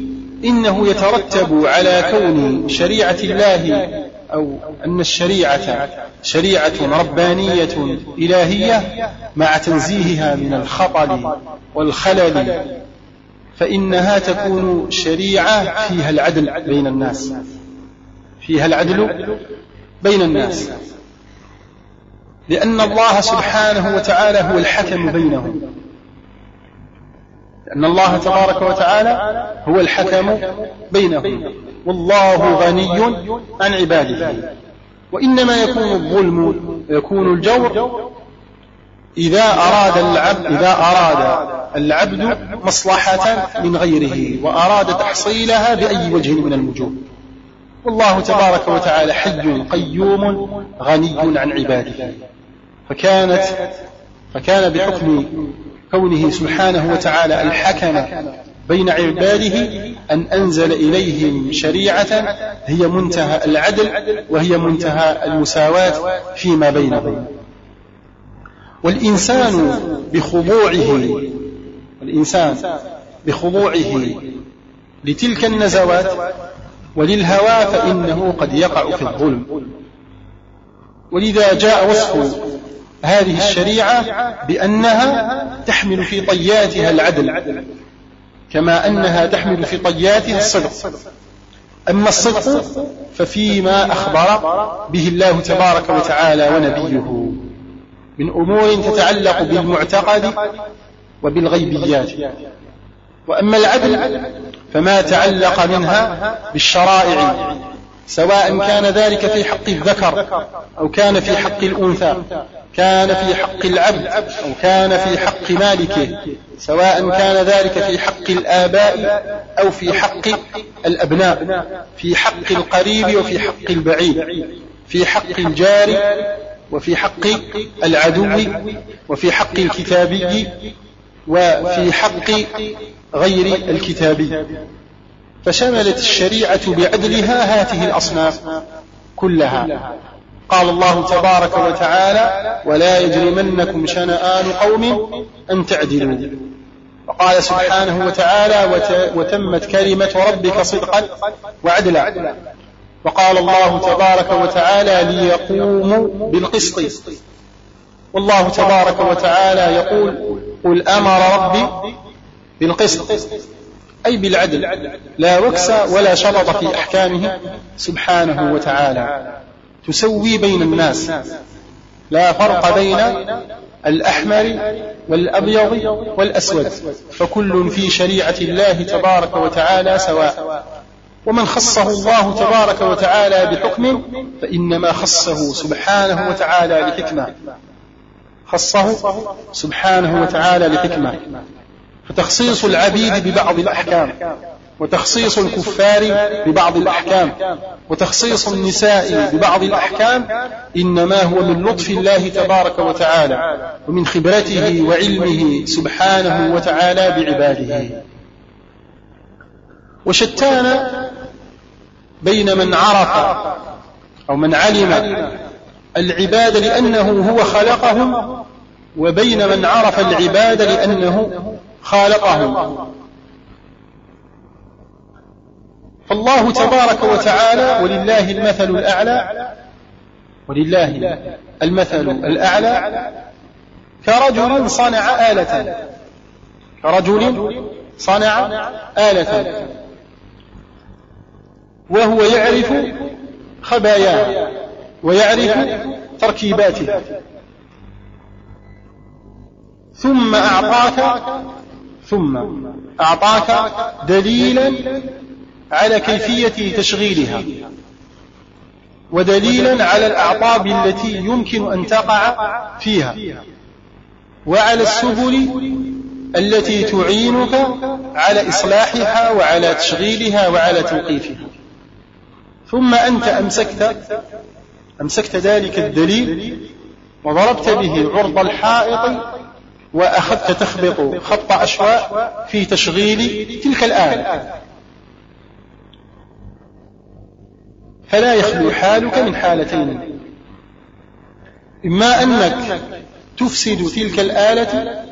إنه يترتب على كون شريعة الله أو أن الشريعة شريعة ربانية إلهية مع تنزيهها من الخطل والخلل فإنها تكون شريعة فيها العدل بين الناس فيها العدل بين الناس. لأن الله سبحانه وتعالى هو الحكم بينهم. لأن الله تبارك وتعالى هو الحكم بينهم. والله غني عن عباده. وإنما يكون الظلم ويكون الجور إذا أراد العبد إذا أراد العبد مصلحة من غيره وأراد تحصيلها بأي وجه من الوجوه. والله تبارك وتعالى حي قيوم غني عن عباده. فكانت فكان بحكم كونه سبحانه وتعالى الحكم بين عباده أن أنزل إليهم شريعة هي منتهى العدل وهي منتهى المساواة فيما بينهم. والإنسان بخضوعه الإنسان بخضوعه لتلك النزوات وللهوى فإنه قد يقع في الظلم. ولذا جاء وصف هذه الشريعة بأنها تحمل في طياتها العدل. كما أنها تحمل في طياتها الصدق. أما الصدق ففيما أخبر به الله تبارك وتعالى ونبيه. من أمور تتعلق بالمعتقد وبالغيبيات. وأما العدل فما تعلق منها بالشرائع سواء كان ذلك في حق الذكر أو كان في حق الأنثى. كان في حق العبد أو كان في حق مالكه سواء كان ذلك في حق الآباء أو في حق الأبناء في حق القريب وفي حق البعيد في حق الجار وفي حق العدو وفي حق الكتابي وفي حق غير الكتابي. فشملت الشريعة بعدلها هذه الأصناف كلها. قال الله تبارك وتعالى ولا يجرمنكم شنآن قوم أن تعدلوا. وقال سبحانه وتعالى وتمت كلمة ربك صدقا وعدلا. وقال الله تبارك وتعالى ليقوموا بالقسط. والله تبارك وتعالى يقول قل أمر ربي بالقسط. أي بالعدل لا وكس ولا شرط في أحكامه سبحانه وتعالى. تسوي بين الناس. لا فرق بين الأحمر والأبيض والأسود. فكل في شريعة الله تبارك وتعالى سواء. ومن خصه الله تبارك وتعالى بحكم فإنما خصه سبحانه وتعالى لحكمة. خصه سبحانه وتعالى لحكمة. فتخصيص العبيد ببعض الأحكام. وتخصيص الكفار ببعض الأحكام. وتخصيص النساء ببعض الأحكام إنما هو من لطف الله تبارك وتعالى ومن خبرته وعلمه سبحانه وتعالى بعباده. وشتان بين من عرف أو من علم العباد لأنه هو خلقهم وبين من عرف العباد لأنه خالقهم فالله تبارك وتعالى ولله المثل الأعلى. ولله المثل الأعلى. كرجل صنع آلة. كرجل صنع آلة. وهو يعرف خباياه ويعرف تركيباتها ثم أعطاك ثم أعطاك دليلا على كيفية تشغيلها. ودليلا على الأعطاب التي يمكن أن تقع فيها. وعلى السبل التي تعينك على إصلاحها وعلى تشغيلها وعلى توقيفها. ثم أنت أمسكت أمسكت ذلك الدليل وضربت به عرض الحائط وأخذت تخبط خط أشواء في تشغيل تلك الآلة. فلا يخلو حالك من حالتين. إما أنك تفسد تلك الآلة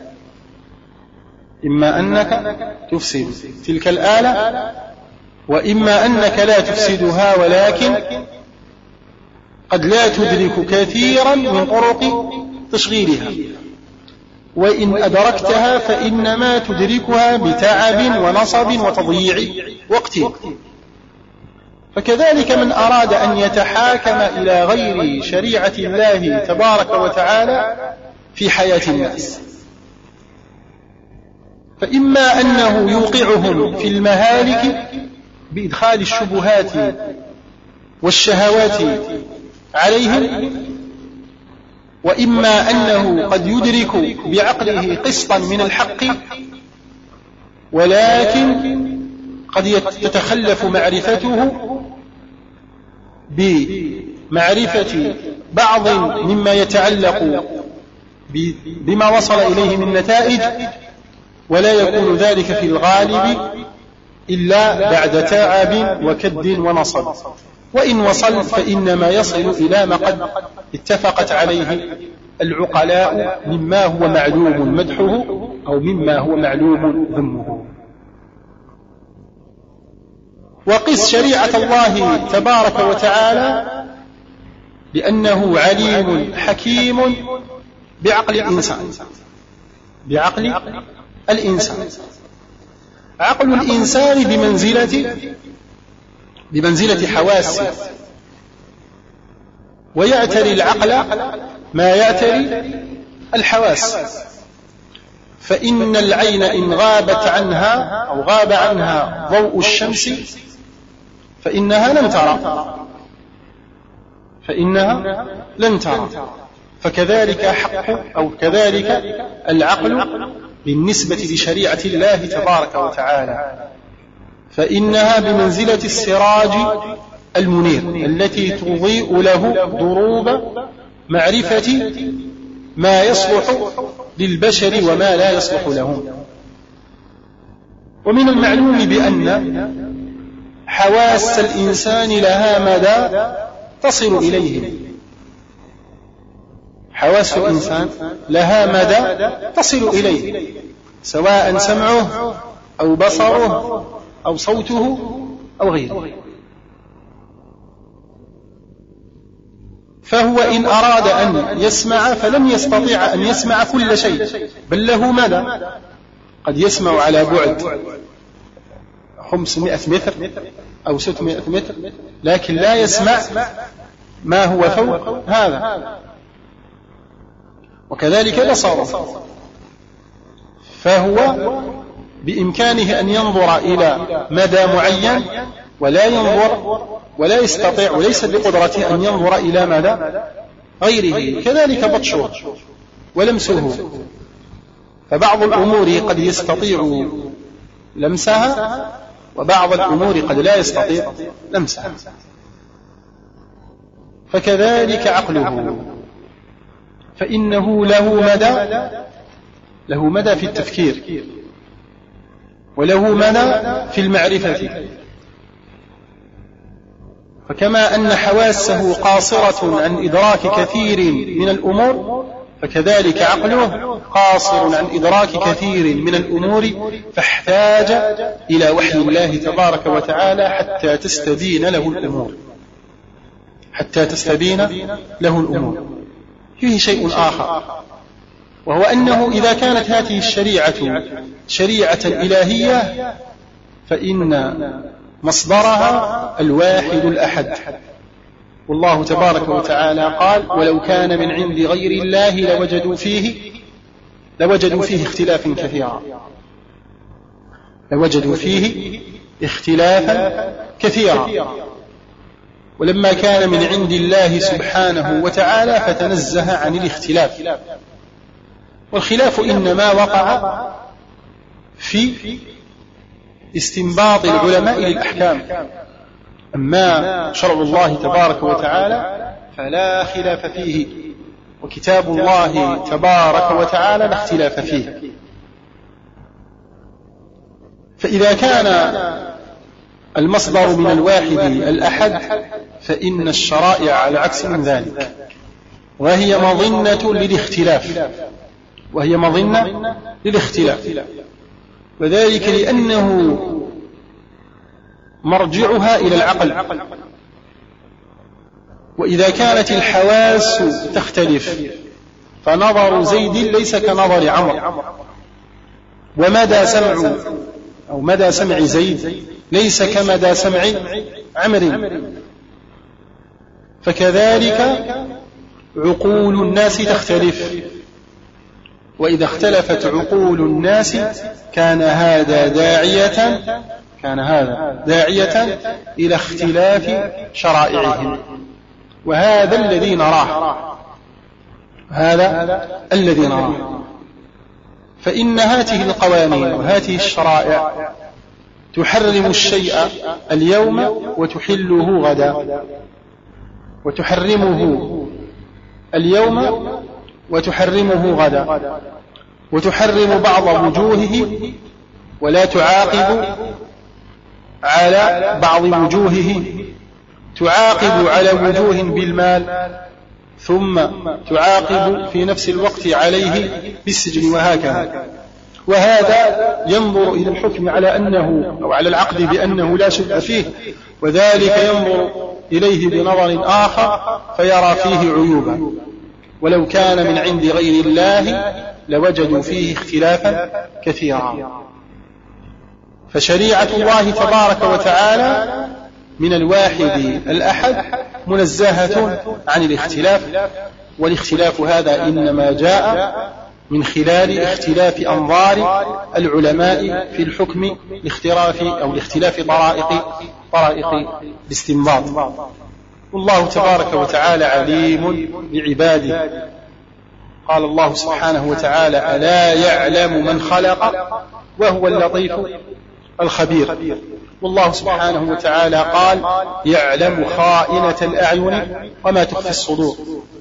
إما أنك تفسد تلك الآلة وإما أنك لا تفسدها ولكن قد لا تدرك كثيرا من طرق تشغيلها. وإن أدركتها فإنما تدركها بتعب ونصب وتضييع وقت. فكذلك من أراد أن يتحاكم إلى غير شريعة الله تبارك وتعالى في حياة الناس. فإما أنه يوقعهم في المهالك بإدخال الشبهات والشهوات عليهم وإما أنه قد يدرك بعقله قسطا من الحق ولكن قد تتخلف معرفته بمعرفة بعض مما يتعلق بما وصل إليه من نتائج ولا يكون ذلك في الغالب إلا بعد تعب وكد ونصب. وإن وصل فإنما يصل إلى ما قد اتفقت عليه العقلاء مما هو معلوم مدحه أو مما هو معلوم ذمه. وقس شريعة الله تبارك وتعالى لأنه عليم حكيم بعقل الإنسان. بعقل الإنسان. عقل الإنسان بمنزلة بمنزلة حواسه ويعتري العقل ما يعتري الحواس. فإن العين إن غابت عنها أو غاب عنها ضوء الشمس فإنها لن ترى. فإنها لن ترى. فكذلك حق أو كذلك العقل بالنسبة لشريعة الله تبارك وتعالى. فإنها بمنزلة السراج المنير التي تضيء له دروب معرفة ما يصلح للبشر وما لا يصلح لهم. ومن المعلوم بأن حواس الإنسان لها مدى تصل إليه. حواس الإنسان لها مدى تصل إليه. سواء سمعه أو بصره أو صوته أو غيره. فهو إن أراد أن يسمع فلم يستطيع أن يسمع كل شيء. بل له مدى قد يسمع على بعد. خمسمائة متر أو ستمائة متر لكن لا يسمع ما هو فوق هذا. وكذلك بصره. فهو بإمكانه أن ينظر إلى مدى معين ولا ينظر ولا يستطيع وليس بقدرته أن ينظر إلى مدى غيره. كذلك بطشه ولمسه. فبعض الأمور قد يستطيع لمسها وبعض الأمور قد لا يستطيع. لمسها. فكذلك عقله. فإنه له مدى. له مدى في التفكير. وله مدى في المعرفة. فكما أن حواسه قاصرة عن إدراك كثير من الأمور فكذلك عقله قاصر عن إدراك كثير من الأمور فاحتاج إلى وحي الله تبارك وتعالى حتى تستبين له الأمور. حتى تستبين له الأمور. فيه شيء آخر وهو أنه إذا كانت هذه الشريعة شريعة إلهية فإن مصدرها الواحد الأحد. والله تبارك وتعالى قال ولو كان من عند غير الله لوجدوا فيه لوجدوا فيه اختلافا كثيرا. لوجدوا فيه اختلافا كثيرا. ولما كان من عند الله سبحانه وتعالى فتنزه عن الاختلاف. والخلاف إنما وقع في استنباط العلماء للأحكام. أما شرع الله تبارك وتعالى فلا خلاف فيه وكتاب الله تبارك وتعالى لا اختلاف فيه. فإذا كان المصدر من الواحد الأحد فإن الشرائع على عكس من ذلك. وهي مظنة للاختلاف. وهي مظنة للاختلاف. وذلك لأنه مرجعها إلى العقل. وإذا كانت الحواس تختلف فنظر زيد ليس كنظر عمر ومدى سمع أو مدى سمع زيد ليس كمدى سمع عمر فكذلك عقول الناس تختلف. وإذا اختلفت عقول الناس كان هذا داعية كان هذا داعية إلى اختلاف شرائعهم. وهذا الذي نراه. هذا الذي نراه. فإن هذه القوانين وهذه الشرائع تحرم الشيء اليوم وتحله غدا. وتحرمه اليوم وتحرمه غدا. وتحرم بعض وجوهه ولا تعاقب على بعض وجوهه. تعاقب على وجوه بالمال. ثم تعاقب في نفس الوقت عليه بالسجن وهكذا. وهذا ينظر إلى الحكم على أنه أو على العقد بأنه لا شبه فيه. وذلك ينظر إليه بنظر آخر فيرى فيه عيوبا. ولو كان من عند غير الله لوجدوا فيه اختلافا كثيرا. فشريعة الله تبارك وتعالى من الواحد الأحد منزهة عن الاختلاف والاختلاف هذا إنما جاء من خلال اختلاف أنظار العلماء في الحكم لاختلاف أو لاختلاف طرائق طرائق الاستنباط. والله تبارك وتعالى عليم بعباده. قال الله سبحانه وتعالى ألا يعلم من خلق وهو اللطيف الخبير. والله سبحانه وتعالى قال يعلم خائنة الأعين وما تخفي الصدور.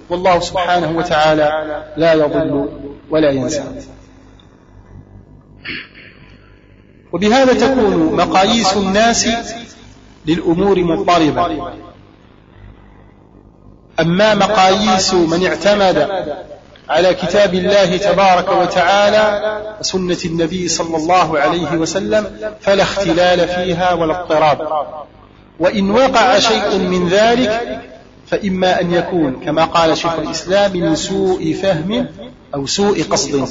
والله سبحانه وتعالى لا يضل ولا ينسى. وبهذا تكون مقاييس الناس للأمور مضطربة. أما مقاييس من اعتمد على كتاب الله تبارك وتعالى وسنة النبي صلى الله عليه وسلم فلا اختلال فيها ولا اضطراب. وإن وقع شيء من ذلك فإما أن يكون كما قال شيخ الإسلام من سوء فهم أو سوء قصد.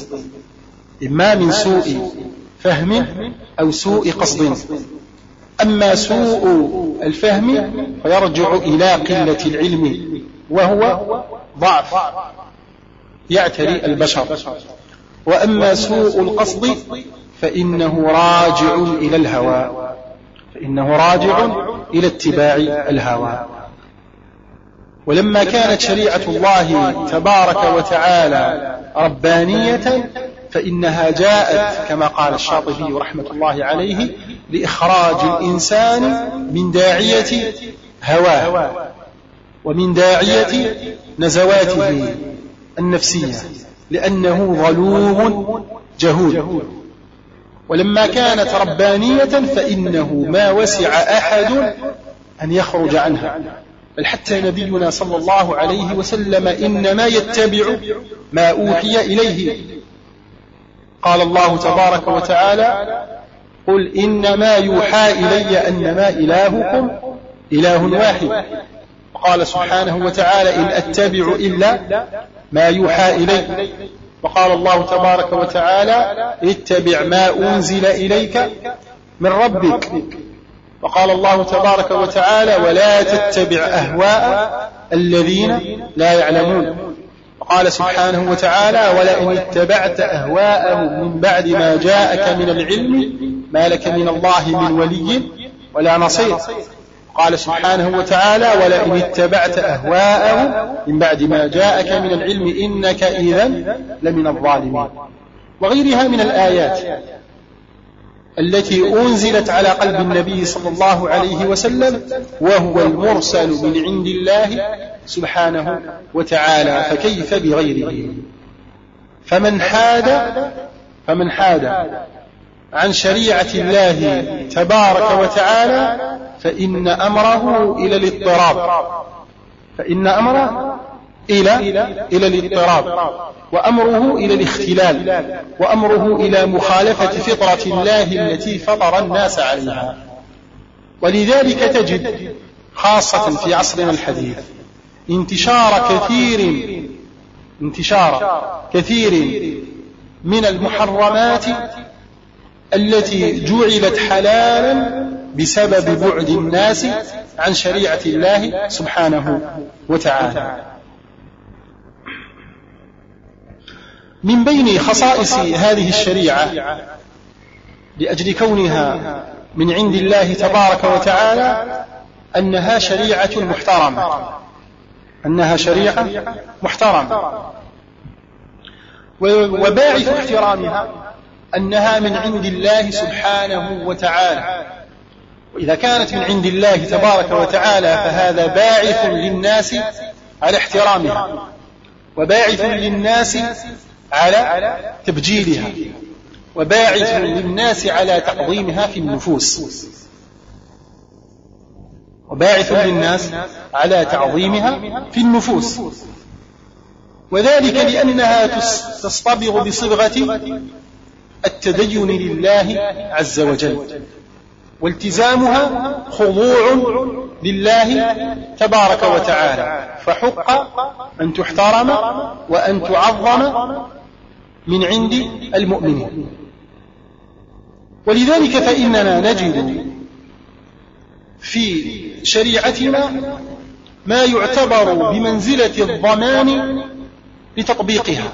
إما من سوء فهم أو سوء قصد. أما سوء الفهم فيرجع إلى قلة العلم وهو ضعف. يعتري البشر. وأما سوء القصد فإنه راجع إلى الهوى. فإنه راجع إلى اتباع الهوى. ولما كانت شريعة الله تبارك وتعالى ربانية فإنها جاءت كما قال الشاطبي رحمة الله عليه لإخراج الإنسان من داعية هواه. ومن داعية نزواته. النفسية لأنه ظلوم جهول. ولما كانت ربانية فإنه ما وسع أحد أن يخرج عنها. بل حتى نبينا صلى الله عليه وسلم إنما يتبع ما أوحي إليه. قال الله تبارك وتعالى قل إنما يوحى إلي أنما إلهكم إله واحد. وقال سبحانه وتعالى إن أتبع إلا ما يوحى إلي وقال الله تبارك وتعالى اتبع ما أنزل إليك من ربك. وقال الله تبارك وتعالى ولا تتبع أهواء الذين لا يعلمون. وقال سبحانه وتعالى ولئن اتبعت أهواءهم من بعد ما جاءك من العلم ما لك من الله من ولي ولا نصير. قال سبحانه وتعالى ولئن اتبعت أهواءهم من بعد ما جاءك من العلم إنك إذا لمن الظالمين. وغيرها من الآيات التي أنزلت على قلب النبي صلى الله عليه وسلم وهو المرسل من عند الله سبحانه وتعالى فكيف بغيره؟ فمن حاد فمن حاد عن شريعة الله تبارك وتعالى فإن أمره إلى الاضطراب. فإن أمره إلى إلى الاضطراب. وأمره إلى الاختلال. وأمره إلى مخالفة فطرة الله التي فطر الناس عليها. ولذلك تجد خاصة في عصرنا الحديث انتشار كثير انتشار كثير من المحرمات التي جعلت حلالا بسبب بعد الناس عن شريعة الله سبحانه وتعالى. من بين خصائص هذه الشريعة لأجل كونها من عند الله تبارك وتعالى أنها شريعة محترمة. أنها شريعة محترمة. وباعث احترامها أنها من عند الله سبحانه وتعالى. وإذا كانت من عند الله تبارك وتعالى فهذا باعث للناس على احترامها وباعث للناس على تبجيلها وباعث للناس على تعظيمها في النفوس وباعث للناس على تعظيمها في النفوس وذلك لأنها تصطبغ بصبغة التدين لله عز وجل. والتزامها خضوع لله تبارك وتعالى. فحق أن تحترم وأن تعظم من عند المؤمنين. ولذلك فإننا نجد في شريعتنا ما يعتبر بمنزلة الضمان لتطبيقها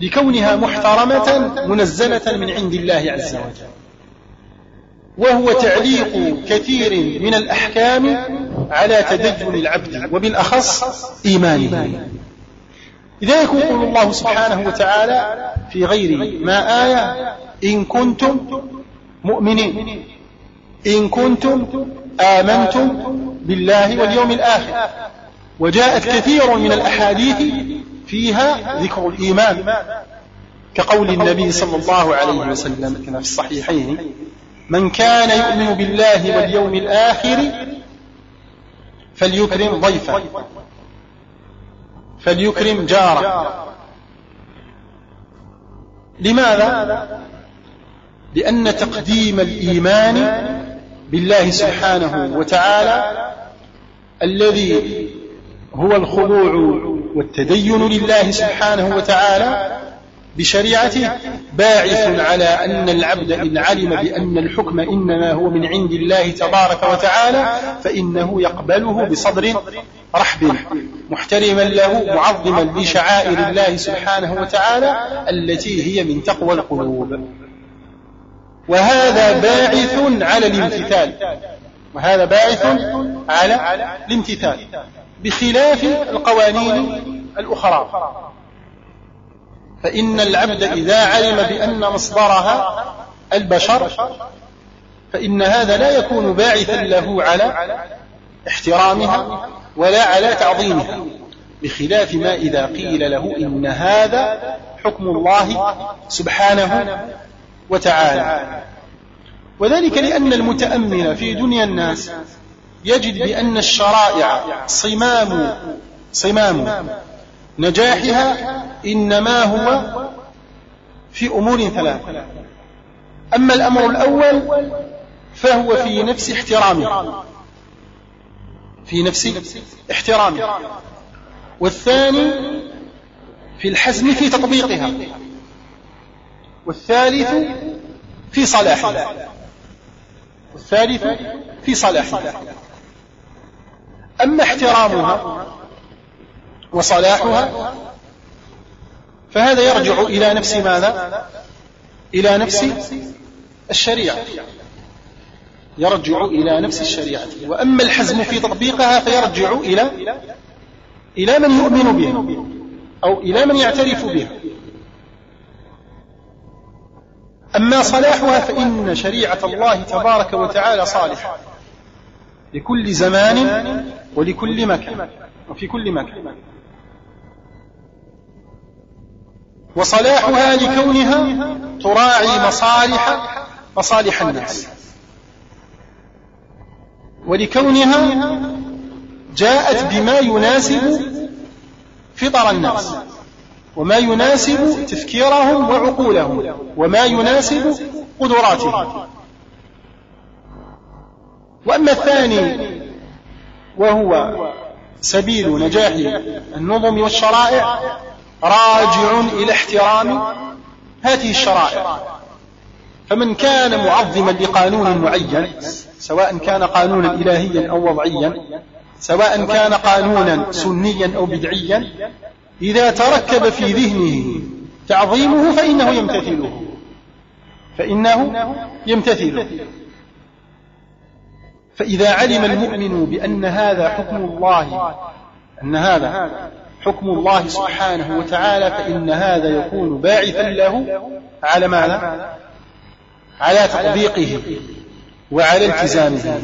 لكونها محترمة منزلة من عند الله عز وجل. وهو تعليق كثير من الأحكام على تدين العبد وبالأخص إيمانه. لذلك يقول الله سبحانه وتعالى في غير ما آية إن كنتم مؤمنين. إن كنتم آمنتم بالله واليوم الآخر. وجاءت كثير من الأحاديث فيها ذكر الإيمان. كقول النبي صلى الله عليه وسلم في الصحيحين من كان يؤمن بالله واليوم الآخر فليكرم ضيفه. فليكرم جاره. لماذا؟ لأن تقديم الإيمان بالله سبحانه وتعالى الذي هو الخضوع والتدين لله سبحانه وتعالى بشريعته باعث على أن العبد إن علم بأن الحكم إنما هو من عند الله تبارك وتعالى فإنه يقبله بصدر رحب محترما له معظما لشعائر الله سبحانه وتعالى التي هي من تقوى القلوب. وهذا باعث على الامتثال. وهذا باعث على الامتثال. بخلاف القوانين الأخرى. فإن العبد إذا علم بأن مصدرها البشر فإن هذا لا يكون باعثا له على احترامها ولا على تعظيمها بخلاف ما إذا قيل له إن هذا حكم الله سبحانه وتعالى. وذلك لأن المتأمل في دنيا الناس يجد بأن الشرائع صمام صمام. نجاحها إنما هو في أمور ثلاثة أما الأمر الأول فهو في نفس احترامه في نفس احترامه والثاني في الحزم في تطبيقها. والثالث في صلاحها. والثالث في صلاحها. أما احترامها وصلاحها فهذا يرجع إلى نفس ماذا؟ إلى نفس الشريعة. يرجع إلى نفس الشريعة. وأما الحزم في تطبيقها فيرجع إلى إلى من يؤمن بها أو إلى من يعترف بها. أما صلاحها فإن شريعة الله تبارك وتعالى صالحة. لكل زمان ولكل مكان وفي كل مكان. وصلاحها لكونها تراعي مصالح مصالح الناس. ولكونها جاءت بما يناسب فطر الناس وما يناسب تفكيرهم وعقولهم وما يناسب قدراتهم. وأما الثاني وهو سبيل نجاح النظم والشرائع راجع إلى احترام هذه الشرائع. فمن كان معظما لقانون معين سواء كان قانونا إلهيا أو وضعيا سواء كان قانونا سنيا أو بدعيا إذا تركب في ذهنه تعظيمه فإنه يمتثله. فإنه يمتثله. فإذا علم المؤمن بأن هذا حكم الله أن هذا حكم الله سبحانه وتعالى فإن هذا يكون باعثا له على ماذا؟ على تطبيقه وعلى التزامه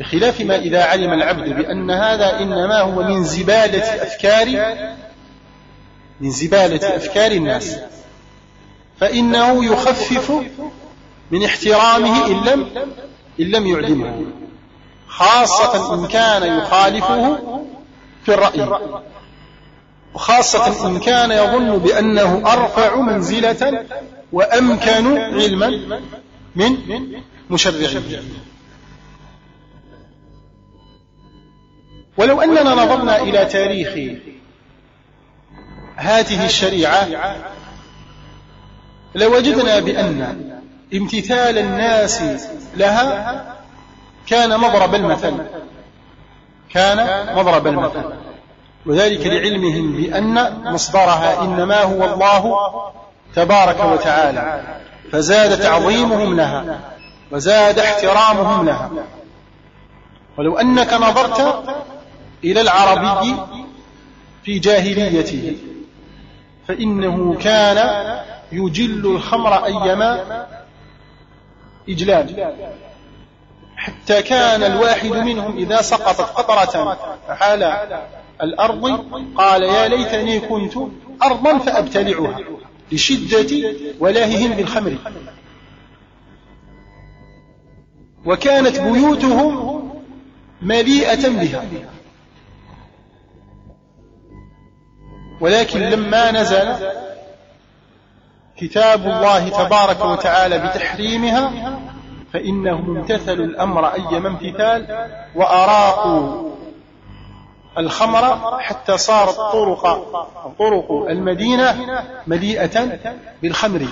بخلاف ما إذا علم العبد بأن هذا إنما هو من زبالة أفكار من زبالة أفكار الناس فإنه يخفف من احترامه إن لم إن لم يعدمه خاصة إن كان يخالفه في الرأي. وخاصة إن كان يظن بأنه أرفع منزلة وأمكن علما من مشرعه ولو أننا نظرنا إلى تاريخ هذه الشريعة لوجدنا بأن امتثال الناس لها كان مضرب المثل. كان مضرب المثل. وذلك لعلمهم بأن مصدرها إنما هو الله تبارك وتعالى. فزاد تعظيمهم لها وزاد احترامهم لها ولو أنك نظرت إلى العربي في جاهليته فإنه كان يجل الخمر أيما إجلال. حتى كان الواحد منهم إذا سقطت قطرة على الأرض قال يا ليتني كنت أرضا فأبتلعها لشدة ولاههم بالخمر وكانت بيوتهم مليئة بها. ولكن لما نزل كتاب الله تبارك وتعالى بتحريمها فإنهم امتثلوا الأمر أيما امتثال وأراقوا الخمر حتى صارت طرق طرق المدينة مليئة بالخمر.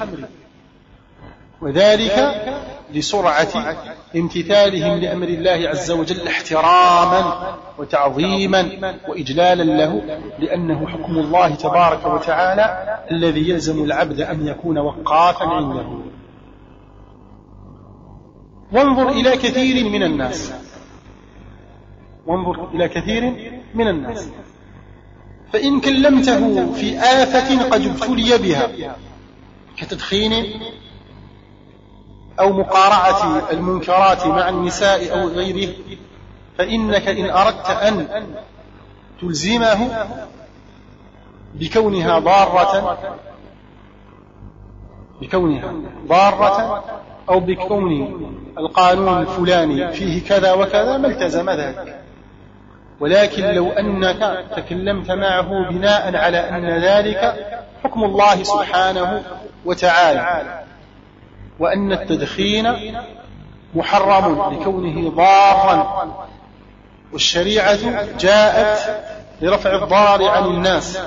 وذلك لسرعة امتثالهم لأمر الله عز وجل احتراما وتعظيما وإجلالا له لأنه حكم الله تبارك وتعالى الذي يلزم العبد أن يكون وقافا عنده. وانظر إلى كثير من الناس. وانظر إلى كثير من الناس. فإن كلمته في آفة قد ابتلي بها كتدخين أو مقارعة المنكرات مع النساء أو غيره فإنك إن أردت أن تلزمه بكونها ضارة بكونها ضارة أو بكون القانون الفلاني فيه كذا وكذا ما التزم ذلك. ولكن لو أنك تكلمت معه بناء على أن ذلك حكم الله سبحانه وتعالى وأن التدخين محرم لكونه ضارا والشريعة جاءت لرفع الضرر عن الناس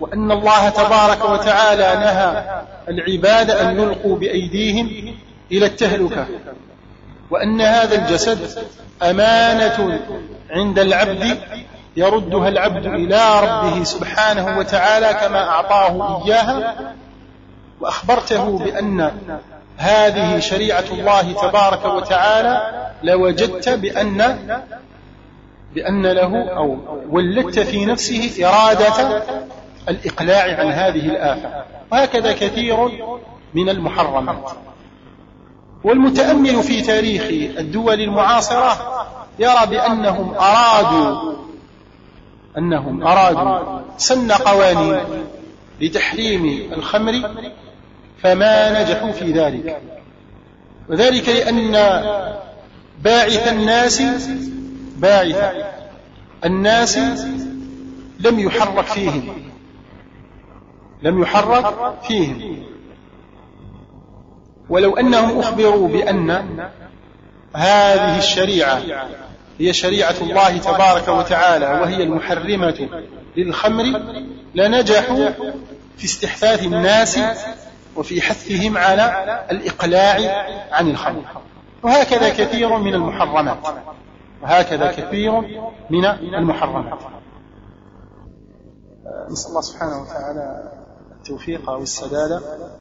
وأن الله تبارك وتعالى نهى العباد أن يلقوا بأيديهم إلى التهلكة. وأن هذا الجسد أمانة عند العبد يردها العبد إلى ربه سبحانه وتعالى كما أعطاه إياها. وأخبرته بأن هذه شريعة الله تبارك وتعالى لوجدت بأن بأن له أو ولدت في نفسه إرادة الإقلاع عن هذه الآفة. وهكذا كثير من المحرمات. والمتأمل في تاريخ الدول المعاصرة يرى بأنهم أرادوا أنهم أرادوا سن قوانين لتحريم الخمر فما نجحوا في ذلك. وذلك لأن باعث الناس باعث الناس لم يحرك فيهم لم يحرك فيهم. ولو أنهم أخبروا بأن هذه الشريعة هي شريعة الله تبارك وتعالى وهي المحرمة للخمر لنجحوا في استحثاث الناس وفي حثهم على الإقلاع عن الخمر. وهكذا كثير من المحرمات. وهكذا كثير من المحرمات. نسأل الله سبحانه وتعالى التوفيق والسداد.